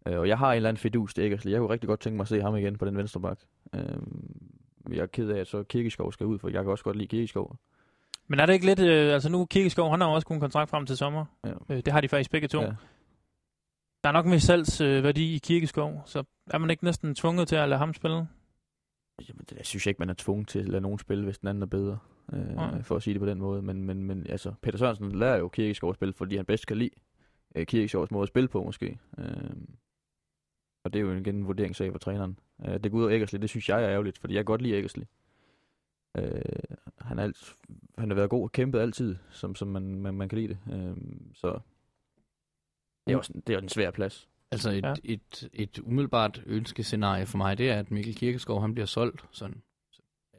Øh, og jeg har en eller anden fidus til Eggersli. Jeg kunne rigtig godt tænke mig at se ham igen på den venstre bak. Øh, jeg er ked af, at så Kirkeskov skal ud, for jeg kan også godt lide Kirkeskov. Men er det ikke lidt... Øh, altså nu, Kirkeskov, han har også kun en kontrakt frem til sommer. Ja. Øh, det har de faktisk begge to. Ja. Der er nok mere salgsværdi øh, værdi i Kirkeskov, så er man ikke næsten tvunget til at lade ham spille? Jamen, det, jeg synes ikke, man er tvunget til at lade nogen spille, hvis den anden er bedre. Øh, Nej. for at sige det på den måde. Men, men, men altså, Peter Sørensen lærer jo Kirkeskov at spille, fordi han bedst kan lide øh, Kirkeskovs måde at spille på, måske. Øh, og det er jo igen en vurderingssag for træneren. Øh, det går ud over Eggersli, det synes jeg er ærgerligt, fordi jeg godt lide Eggersli. Øh, han, er alt, han har været god og kæmpet altid, som, som man, man, man kan lide det. Øh, så det er, også, det er en svær plads. Altså et, ja. et, et umiddelbart ønskescenarie for mig, det er, at Mikkel Kirkeskov han bliver solgt sådan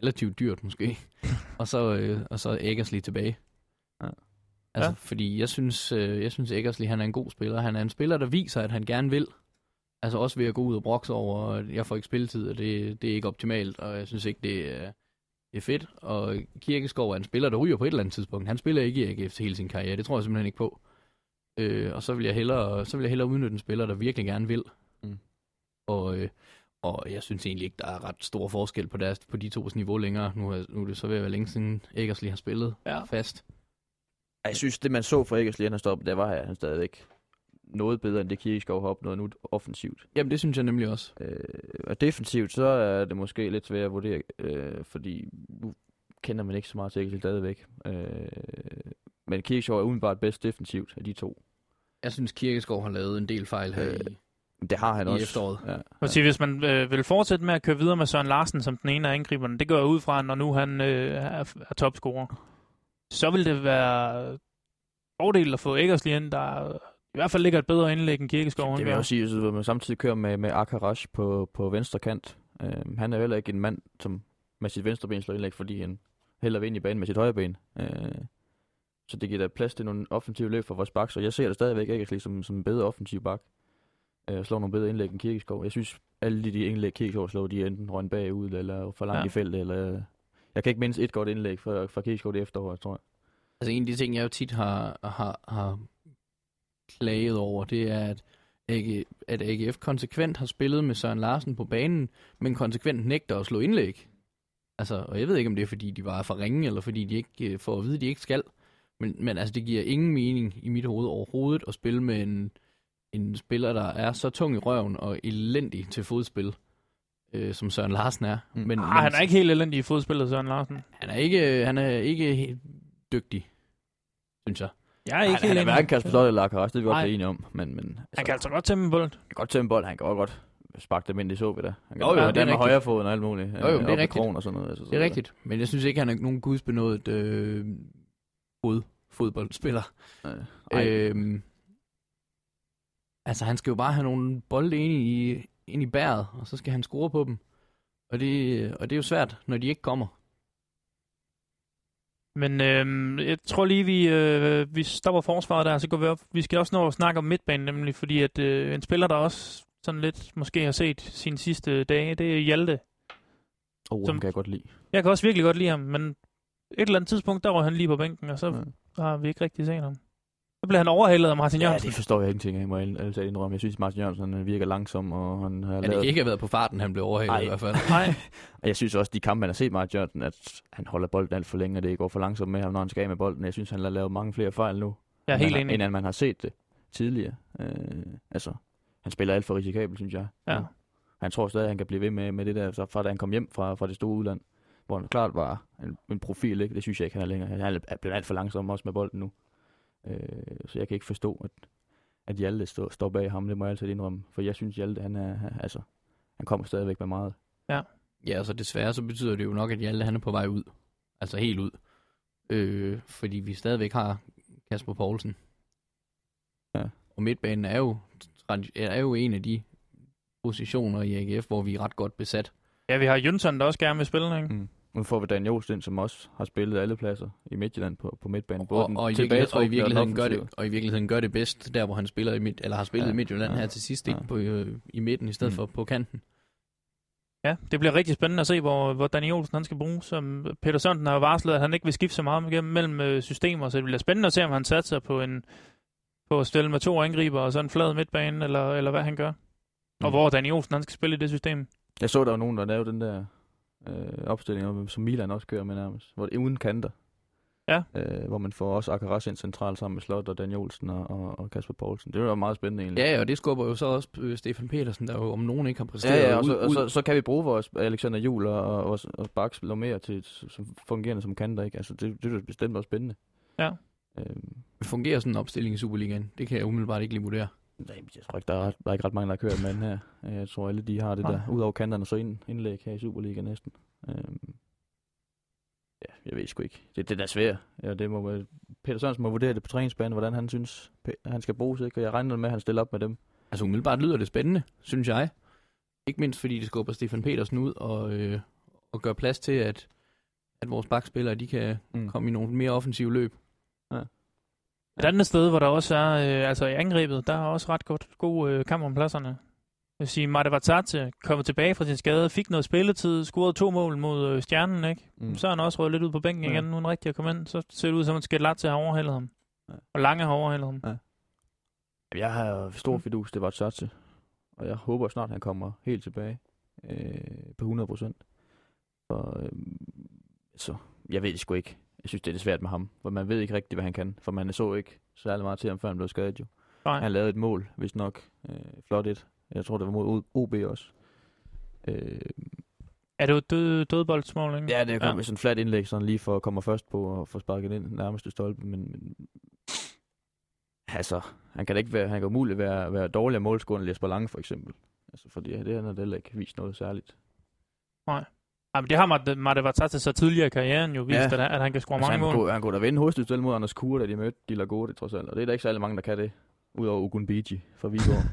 relativt dyrt måske, og så øh, og så er Eggersli tilbage. Ja. Altså, Ja. fordi jeg synes, øh, jeg synes Eggersli, han er en god spiller. Han er en spiller, der viser, at han gerne vil. Altså også ved at gå ud og brokse over, at jeg får ikke spilletid, og det, det er ikke optimalt, og jeg synes ikke, det er, det er fedt. Og Kirkeskov er en spiller, der ryger på et eller andet tidspunkt. Han spiller ikke i AGF hele sin karriere, det tror jeg simpelthen ikke på. Øh, og så vil jeg hellere, så vil jeg hellere udnytte en spiller, der virkelig gerne vil. Mm. Og, øh, og jeg synes egentlig ikke, der er ret stor forskel på, deres, på de tos niveau længere. Nu er, nu er det så ved at være længe siden Eggersli har spillet Ja. fast. Jeg synes, det man så for Eggersli, han har stoppet, der var han stadigvæk noget bedre, end det Kirkeskov har opnået nu offensivt. Jamen, det synes jeg nemlig også. Øh, og defensivt, så er det måske lidt svært at vurdere, øh, fordi nu kender man ikke så meget til Eggersli stadigvæk. Øh, men Kirkeskov er umiddelbart bedst defensivt af de to. Jeg synes, Kirkeskov har lavet en del fejl her Øh, i, Det har han i også. efteråret. Ja, Ja. Sige, hvis man øh, vil fortsætte med at køre videre med Søren Larsen som den ene af angriberne, det går jeg ud fra, når nu han øh, er, er topscorer, så vil det være fordel at få Eggersli ind, der i hvert fald ligger et bedre indlæg end Kirkeskov. Det vil jeg også sige, at man samtidig kører med, med Akarash på, på venstre kant. Øh, han er heller ikke en mand, som med sit venstre ben slår indlæg, fordi han vil ind i banen med sit højre ben. Øh, så det giver da plads til nogle offensive løb for vores bak, så jeg ser det stadigvæk ikke som, som en bedre offensiv bak. Øh, slår nogle bedre indlæg end Kirkeskov. Jeg synes, alle de, de indlæg Kirkeskov slår, de er enten røgn bagud, eller for langt Ja. i feltet, eller... Jeg kan ikke mindst et godt indlæg fra, fra Kirkeskov det efterår, tror jeg. Altså en af de ting, jeg jo tit har, har, har klaget over, det er, at, AG, at AGF konsekvent har spillet med Søren Larsen på banen, men konsekvent nægter at slå indlæg. Altså, og jeg ved ikke, om det er, fordi de var for ringe, eller fordi de ikke øh, får at vide, at de ikke skal. Men, men altså, det giver ingen mening i mit hoved overhovedet at spille med en, en spiller, der er så tung i røven og elendig til fodspil, øh, som Søren Larsen er. Mm. Men, Ah, han er ikke helt elendig i fodspillet, Søren Larsen. han er ikke, han er ikke helt dygtig, synes jeg. Jeg er ikke Han, han helt er enig. hverken Kasper Slot eller Akarash, det er vi godt Nej. enige om. Men, men altså, Han kan altså godt tæmme en bold. kan godt tage en bold, han kan også godt sparke dem ind, det så vi da. Han kan Jo, jo, det er med højre fod og alt muligt. Jo, jo, men det er i rigtigt. Og sådan noget, altså, så- Det er rigtigt, men jeg synes ikke, han er nogen gudsbenået øh, fod, fodboldspiller. Øh, ej, Øhm, altså, han skal jo bare have nogle bolde ind i, ind i bæret, og så skal han score på dem. Og det, og det er jo svært, når de ikke kommer. Men øhm, jeg tror lige, vi, øh, vi stopper forsvaret der, så går vi op. Vi skal også nå at snakke om midtbanen, nemlig fordi at øh, en spiller, der også sådan lidt måske har set sine sidste dage, det er Hjalte. oh, som- kan jeg godt lide. Jeg kan også virkelig godt lide ham, men et eller andet tidspunkt, der var han lige på bænken, og så Ja. har vi ikke rigtig set ham. Så blev han overhalet af Martin Ja, Jørgensen. det forstår jeg ingenting af, må jeg talt indrømme. Jeg synes, Martin Jørgensen han virker langsom, og han har Han det lavet... kan ikke have været på farten, han blev overhalet Ej. i hvert fald. Nej, Og jeg synes også, de kampe, man har set Martin Jørgensen, at han holder bolden alt for længe, og det går for langsomt med ham, når han skal af med bolden. Jeg synes, han har lavet mange flere fejl nu, er end helt man, har- enig. end man har set det tidligere. Øh, altså, han spiller alt for risikabelt, synes jeg. Ja. Han tror stadig, at han kan blive ved med, med det der, så fra da han kom hjem fra, fra det store udland, hvor han klart var en, en profil, ikke? det synes jeg ikke, han er længere. Han er blevet alt for langsom også med bolden nu. Øh, så jeg kan ikke forstå, at, at Hjalte står, står bag ham, det må jeg altid indrømme. For jeg synes, Hjalte, han er, han- altså, han kommer stadigvæk med meget. Ja, så desværre så betyder det jo nok, at Hjalte han er på vej ud. Altså helt ud. Øh, fordi vi stadigvæk har Kasper Poulsen. Ja. Og midtbanen er jo, er jo en af de positioner i AGF, hvor vi er ret godt besat. Ja, vi har Jønsson, der også gerne vil spille, ikke? Mm. Nu får vi Dan Jost ind, som også har spillet alle pladser i Midtjylland på, på midtbanen. Og, den og, i virkeligheden, og, i den virkeligheden gør det, og i virkeligheden gør det bedst, der hvor han spiller i midt, eller har spillet Ja, i Midtjylland ja, her til sidst, ja. ikke på, øh, i midten i stedet Mm. for på kanten. Ja, det bliver rigtig spændende at se, hvor, hvor Danny Olsen han skal bruge. Som Peter Sørensen har varslet, at han ikke vil skifte så meget igennem mellem øh, systemer, så det bliver spændende at se, om han satser på en på at stille med to angriber og så en flad midtbane, eller, eller hvad han gør. Mm. Og hvor Danny Olsen han skal spille i det system. Jeg så, der var nogen, der lavede den der øh, opstilling, som Milan også kører med nærmest, hvor det er uden kanter. Ja. Øh, hvor man får også Akaras ind centralt sammen med Slot og Daniel Olsen og, og, og Kasper Poulsen. Det var meget spændende egentlig. Ja, og det skubber jo så også øh, Stefan Petersen, der jo om nogen ikke har præsteret. Ja, ja og, så, ud, og så, så, kan vi bruge vores Alexander Jul og, og, og, og Bax mere til som fungerende som kanter, ikke? Altså, det, det er bestemt også spændende. Ja. Øhm, fungerer sådan en opstilling i Superligaen? Det kan jeg umiddelbart ikke lige vurdere. Nej, jeg tror ikke, der er, der er ikke ret mange, der kørt med den her. Jeg tror alle, de har det der, ud over kanterne, så ind, indlæg her i Superliga næsten. Øhm, ja, jeg ved sgu ikke. Det, det er da svært. Ja, det må, Peter Sørensen må vurdere det på træningsbanen, hvordan han synes, han skal bruges, ikke? Og jeg regner med, at han stiller op med dem. Altså umiddelbart lyder det spændende, synes jeg. Ikke mindst fordi det skubber Stefan Petersen ud og, øh, og gør plads til, at, at vores bakspillere de kan mm. komme i nogle mere offensive løb. Ja. Et andet sted, hvor der også er, øh, altså i angrebet, der er også ret godt, god øh, kamp om pladserne. Jeg vil sige, Marte Vartate kommet tilbage fra sin skade, fik noget spilletid, scorede to mål mod øh, Stjernen, ikke? Mm. Så er han også røget lidt ud på bænken ja. igen, nu er rigtig at komme ind. Så ser det ud som, at Skelat har overhældet ham. Ja. Og Lange har overhældet ham. Ja. Jeg har stor fidus til Vartate, og jeg håber snart, han kommer helt tilbage øh, på 100 procent. For, øh, så jeg ved det sgu ikke. Jeg synes, det er svært med ham, for man ved ikke rigtigt, hvad han kan. For man så ikke særlig meget til ham, før han blev skadet jo. Nej. Han lavede et mål, hvis nok. Øh, flot et. Jeg tror, det var mod OB også. Øh, er det jo død, dødboldsmål, ikke? Ja, det er ja. sådan en flat indlæg, sådan lige for at komme først på og få sparket ind nærmeste stolpe, men, men altså, han kan ikke være, han kan umuligt være, være dårligere målscorer end Jesper Lange, for eksempel. Altså, fordi det han har heller ikke vist noget særligt. Nej. Jamen, det har Marte, Marte så tidligere i karrieren jo vist, ja. at, at han kan score altså, mange han mål. Kunne, han kunne da vinde hovedstødsel mod Anders Kure, da de mødte De La Gode, trods alt. Og det er der ikke særlig mange, der kan det. Udover Ugun Biji fra Viborg.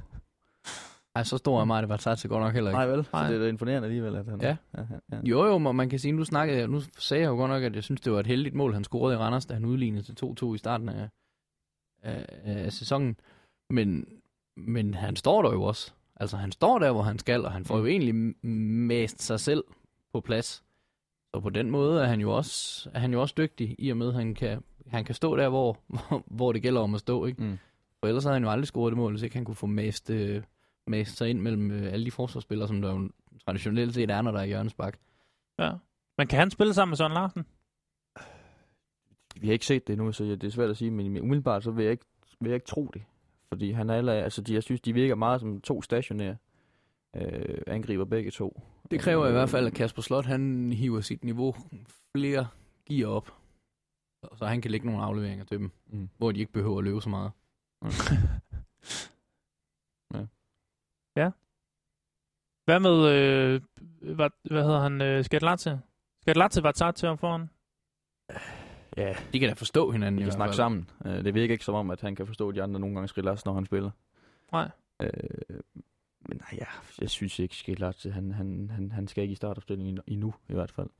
Ej, så stor er Marte Vartate godt nok heller ikke. Nej vel, så det er da imponerende alligevel, at han... Ja. ja, ja. Jo jo, man kan sige, nu snakkede nu sagde jeg jo godt nok, at jeg synes, det var et heldigt mål, han scorede i Randers, da han udlignede til 2-2 i starten af, af, af sæsonen. Men, men han står der jo også. Altså, han står der, hvor han skal, og han får jo mm. egentlig mest sig selv på plads. Så på den måde er han jo også, er han jo også dygtig, i og med, at han kan, han kan stå der, hvor, hvor det gælder om at stå. Ikke? Mm. For ellers havde han jo aldrig scoret det mål, hvis ikke han kunne få mest, øh, mest sig ind mellem øh, alle de forsvarsspillere, som der jo traditionelt set er, når der er Jørgens Bak. Ja. Men kan han spille sammen med Søren Larsen? Vi har ikke set det endnu, så det er svært at sige, men umiddelbart så vil jeg ikke, vil jeg ikke tro det. Fordi han er, altså de, jeg synes, de virker meget som to stationære øh, angriber begge to. Det kræver i hvert fald, at Kasper Slot han hiver sit niveau flere gear op, så han kan lægge nogle afleveringer til dem, mm. hvor de ikke behøver at løbe så meget. Mm. ja. ja. Hvad med, øh, hvad, hvad hedder han, øh, Skatlatse? Skatlatse var taget til ham foran? Ja. De kan da forstå hinanden. De kan snakke sammen. Uh, det virker ikke som om, at han kan forstå de andre nogle gange Skatlatse, når han spiller. Nej. Uh, men nej, ja, jeg synes ikke, Skatlatse, han, han, han, han skal ikke i startopstillingen endnu, i hvert fald.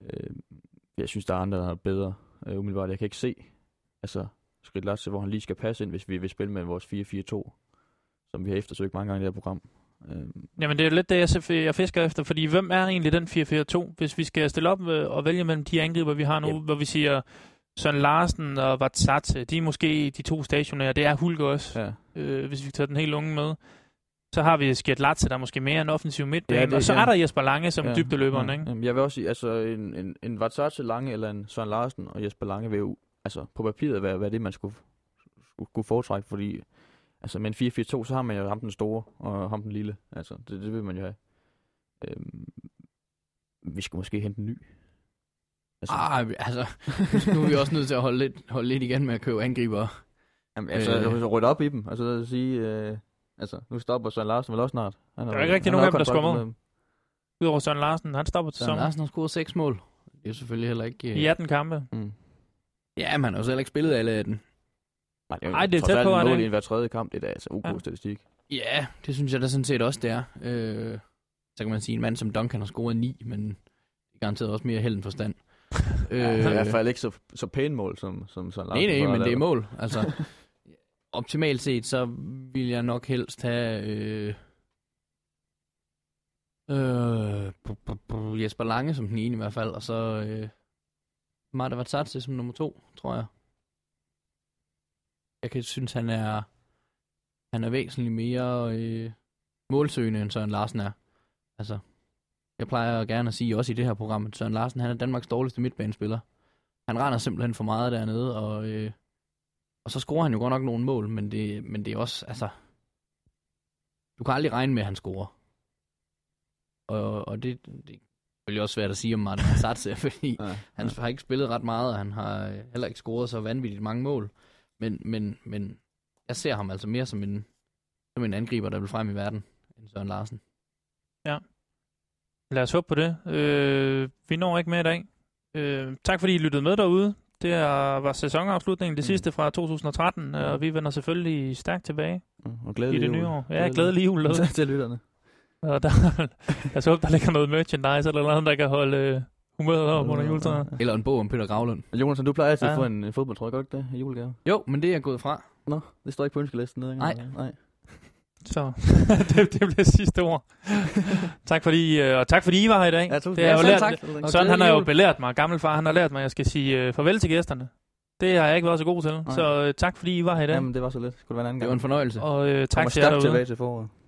Uh, jeg synes, der er andre, der er bedre. Uh, umiddelbart, jeg kan ikke se, altså, Skatlatse, hvor han lige skal passe ind, hvis vi vil spille med vores 4-4-2, som vi har eftersøgt mange gange i det her program. Øhm. Jamen det er lidt det, jeg, jeg fisker efter, fordi hvem er egentlig den 4-4-2, hvis vi skal stille op øh, og vælge mellem de angriber, vi har nu, yep. hvor vi siger, Søren Larsen og Vatsatse, de er måske de to stationære, det er Hulke også, ja. øh, hvis vi tager den helt unge med. Så har vi Skjert Latze, der er måske mere en offensiv midtbane, ja, det, og så ja. er der Jesper Lange som ja, dybdeløberen, ja. ikke? Jamen, jeg vil også sige, altså en, en, en Vatsatse Lange eller en Søren Larsen og Jesper Lange vil jo altså, på papiret være, være det, man skulle, skulle, skulle foretrække, fordi Altså med en 4-4-2, så har man jo ham den store og ham den lille. Altså, det, det vil man jo have. Øhm, vi skulle måske hente en ny. Altså, ah, altså, nu er vi også nødt til at holde lidt, holde lidt igen med at købe angriber. Jamen, altså, øh, rydde op i dem. Altså, at sige, øh, altså, nu stopper Søren Larsen vel også snart. Han der er ikke rigtig nogen af dem, der med. Udover Søren Larsen, han stopper til sommer. Søren Larsen har scoret seks mål. Det er selvfølgelig heller ikke... Øh... I 18 kampe. Mm. Ja, man har jo heller ikke spillet alle af den. Nej, det er, Ej, det er tæt på, det i hver tredje kamp, det er altså ok ja. statistik. Ja, det synes jeg da sådan set også, det er. Øh, så kan man sige, en mand som Duncan har scoret 9, men det er garanteret også mere held end forstand. øh, ja, I hvert fald ikke så, så pænt mål, som, som sådan Nej, nej, men det er mål. Altså, optimalt set, så vil jeg nok helst have... Øh, Øh, Jesper Lange som den ene i hvert fald, og så øh, Marta Vatsatse som nummer to, tror jeg. Jeg kan synes, han er, han er væsentligt mere øh, målsøgende, end Søren Larsen er. Altså, jeg plejer gerne at sige, også i det her program, at Søren Larsen han er Danmarks dårligste midtbanespiller. Han render simpelthen for meget dernede, og, øh, og så scorer han jo godt nok nogle mål, men det, men det er også, altså, du kan aldrig regne med, at han scorer. Og, og det, det er selvfølgelig også svært at sige om Martin Satse, fordi Ja, han har ikke spillet ret meget, og han har heller ikke scoret så vanvittigt mange mål. Men, men, men jeg ser ham altså mere som en, som en angriber, der vil frem i verden, end Søren Larsen. Lad os håbe på det. Øh, vi når ikke med i dag. Øh, tak fordi I lyttede med derude. Det er, var sæsonafslutningen, det Mm. sidste fra 2013, og vi vender selvfølgelig stærkt tilbage og i glædelig det jul. nye år. Ja, glædelig jul derude. til lytterne. Og der, lad os håbe, der ligger noget merchandise eller noget, der kan holde øh, humøret op under juletræet. Eller en bog om Peter Gravlund. Jonas, du plejer altid Ja. at få en, en fodboldtrøje, gør du ikke det? I julegave? Jo, men det er jeg gået fra. Nå, det står ikke på ønskelisten? Nej. Nej. Så det, det bliver sidste ord. tak fordi, øh, og tak fordi I var her i dag. Ja, det er jo selv lært, tak. Og Søren han har jo belært mig, gammelfar, han har lært mig, at jeg skal sige øh, farvel til gæsterne. Det har jeg ikke været så god til. Nej. Så øh, tak fordi I var her i dag. Jamen, det var så lidt. Skulle det være en anden Det gang. var en fornøjelse. Og øh, tak til jer derude. tilbage til foråret.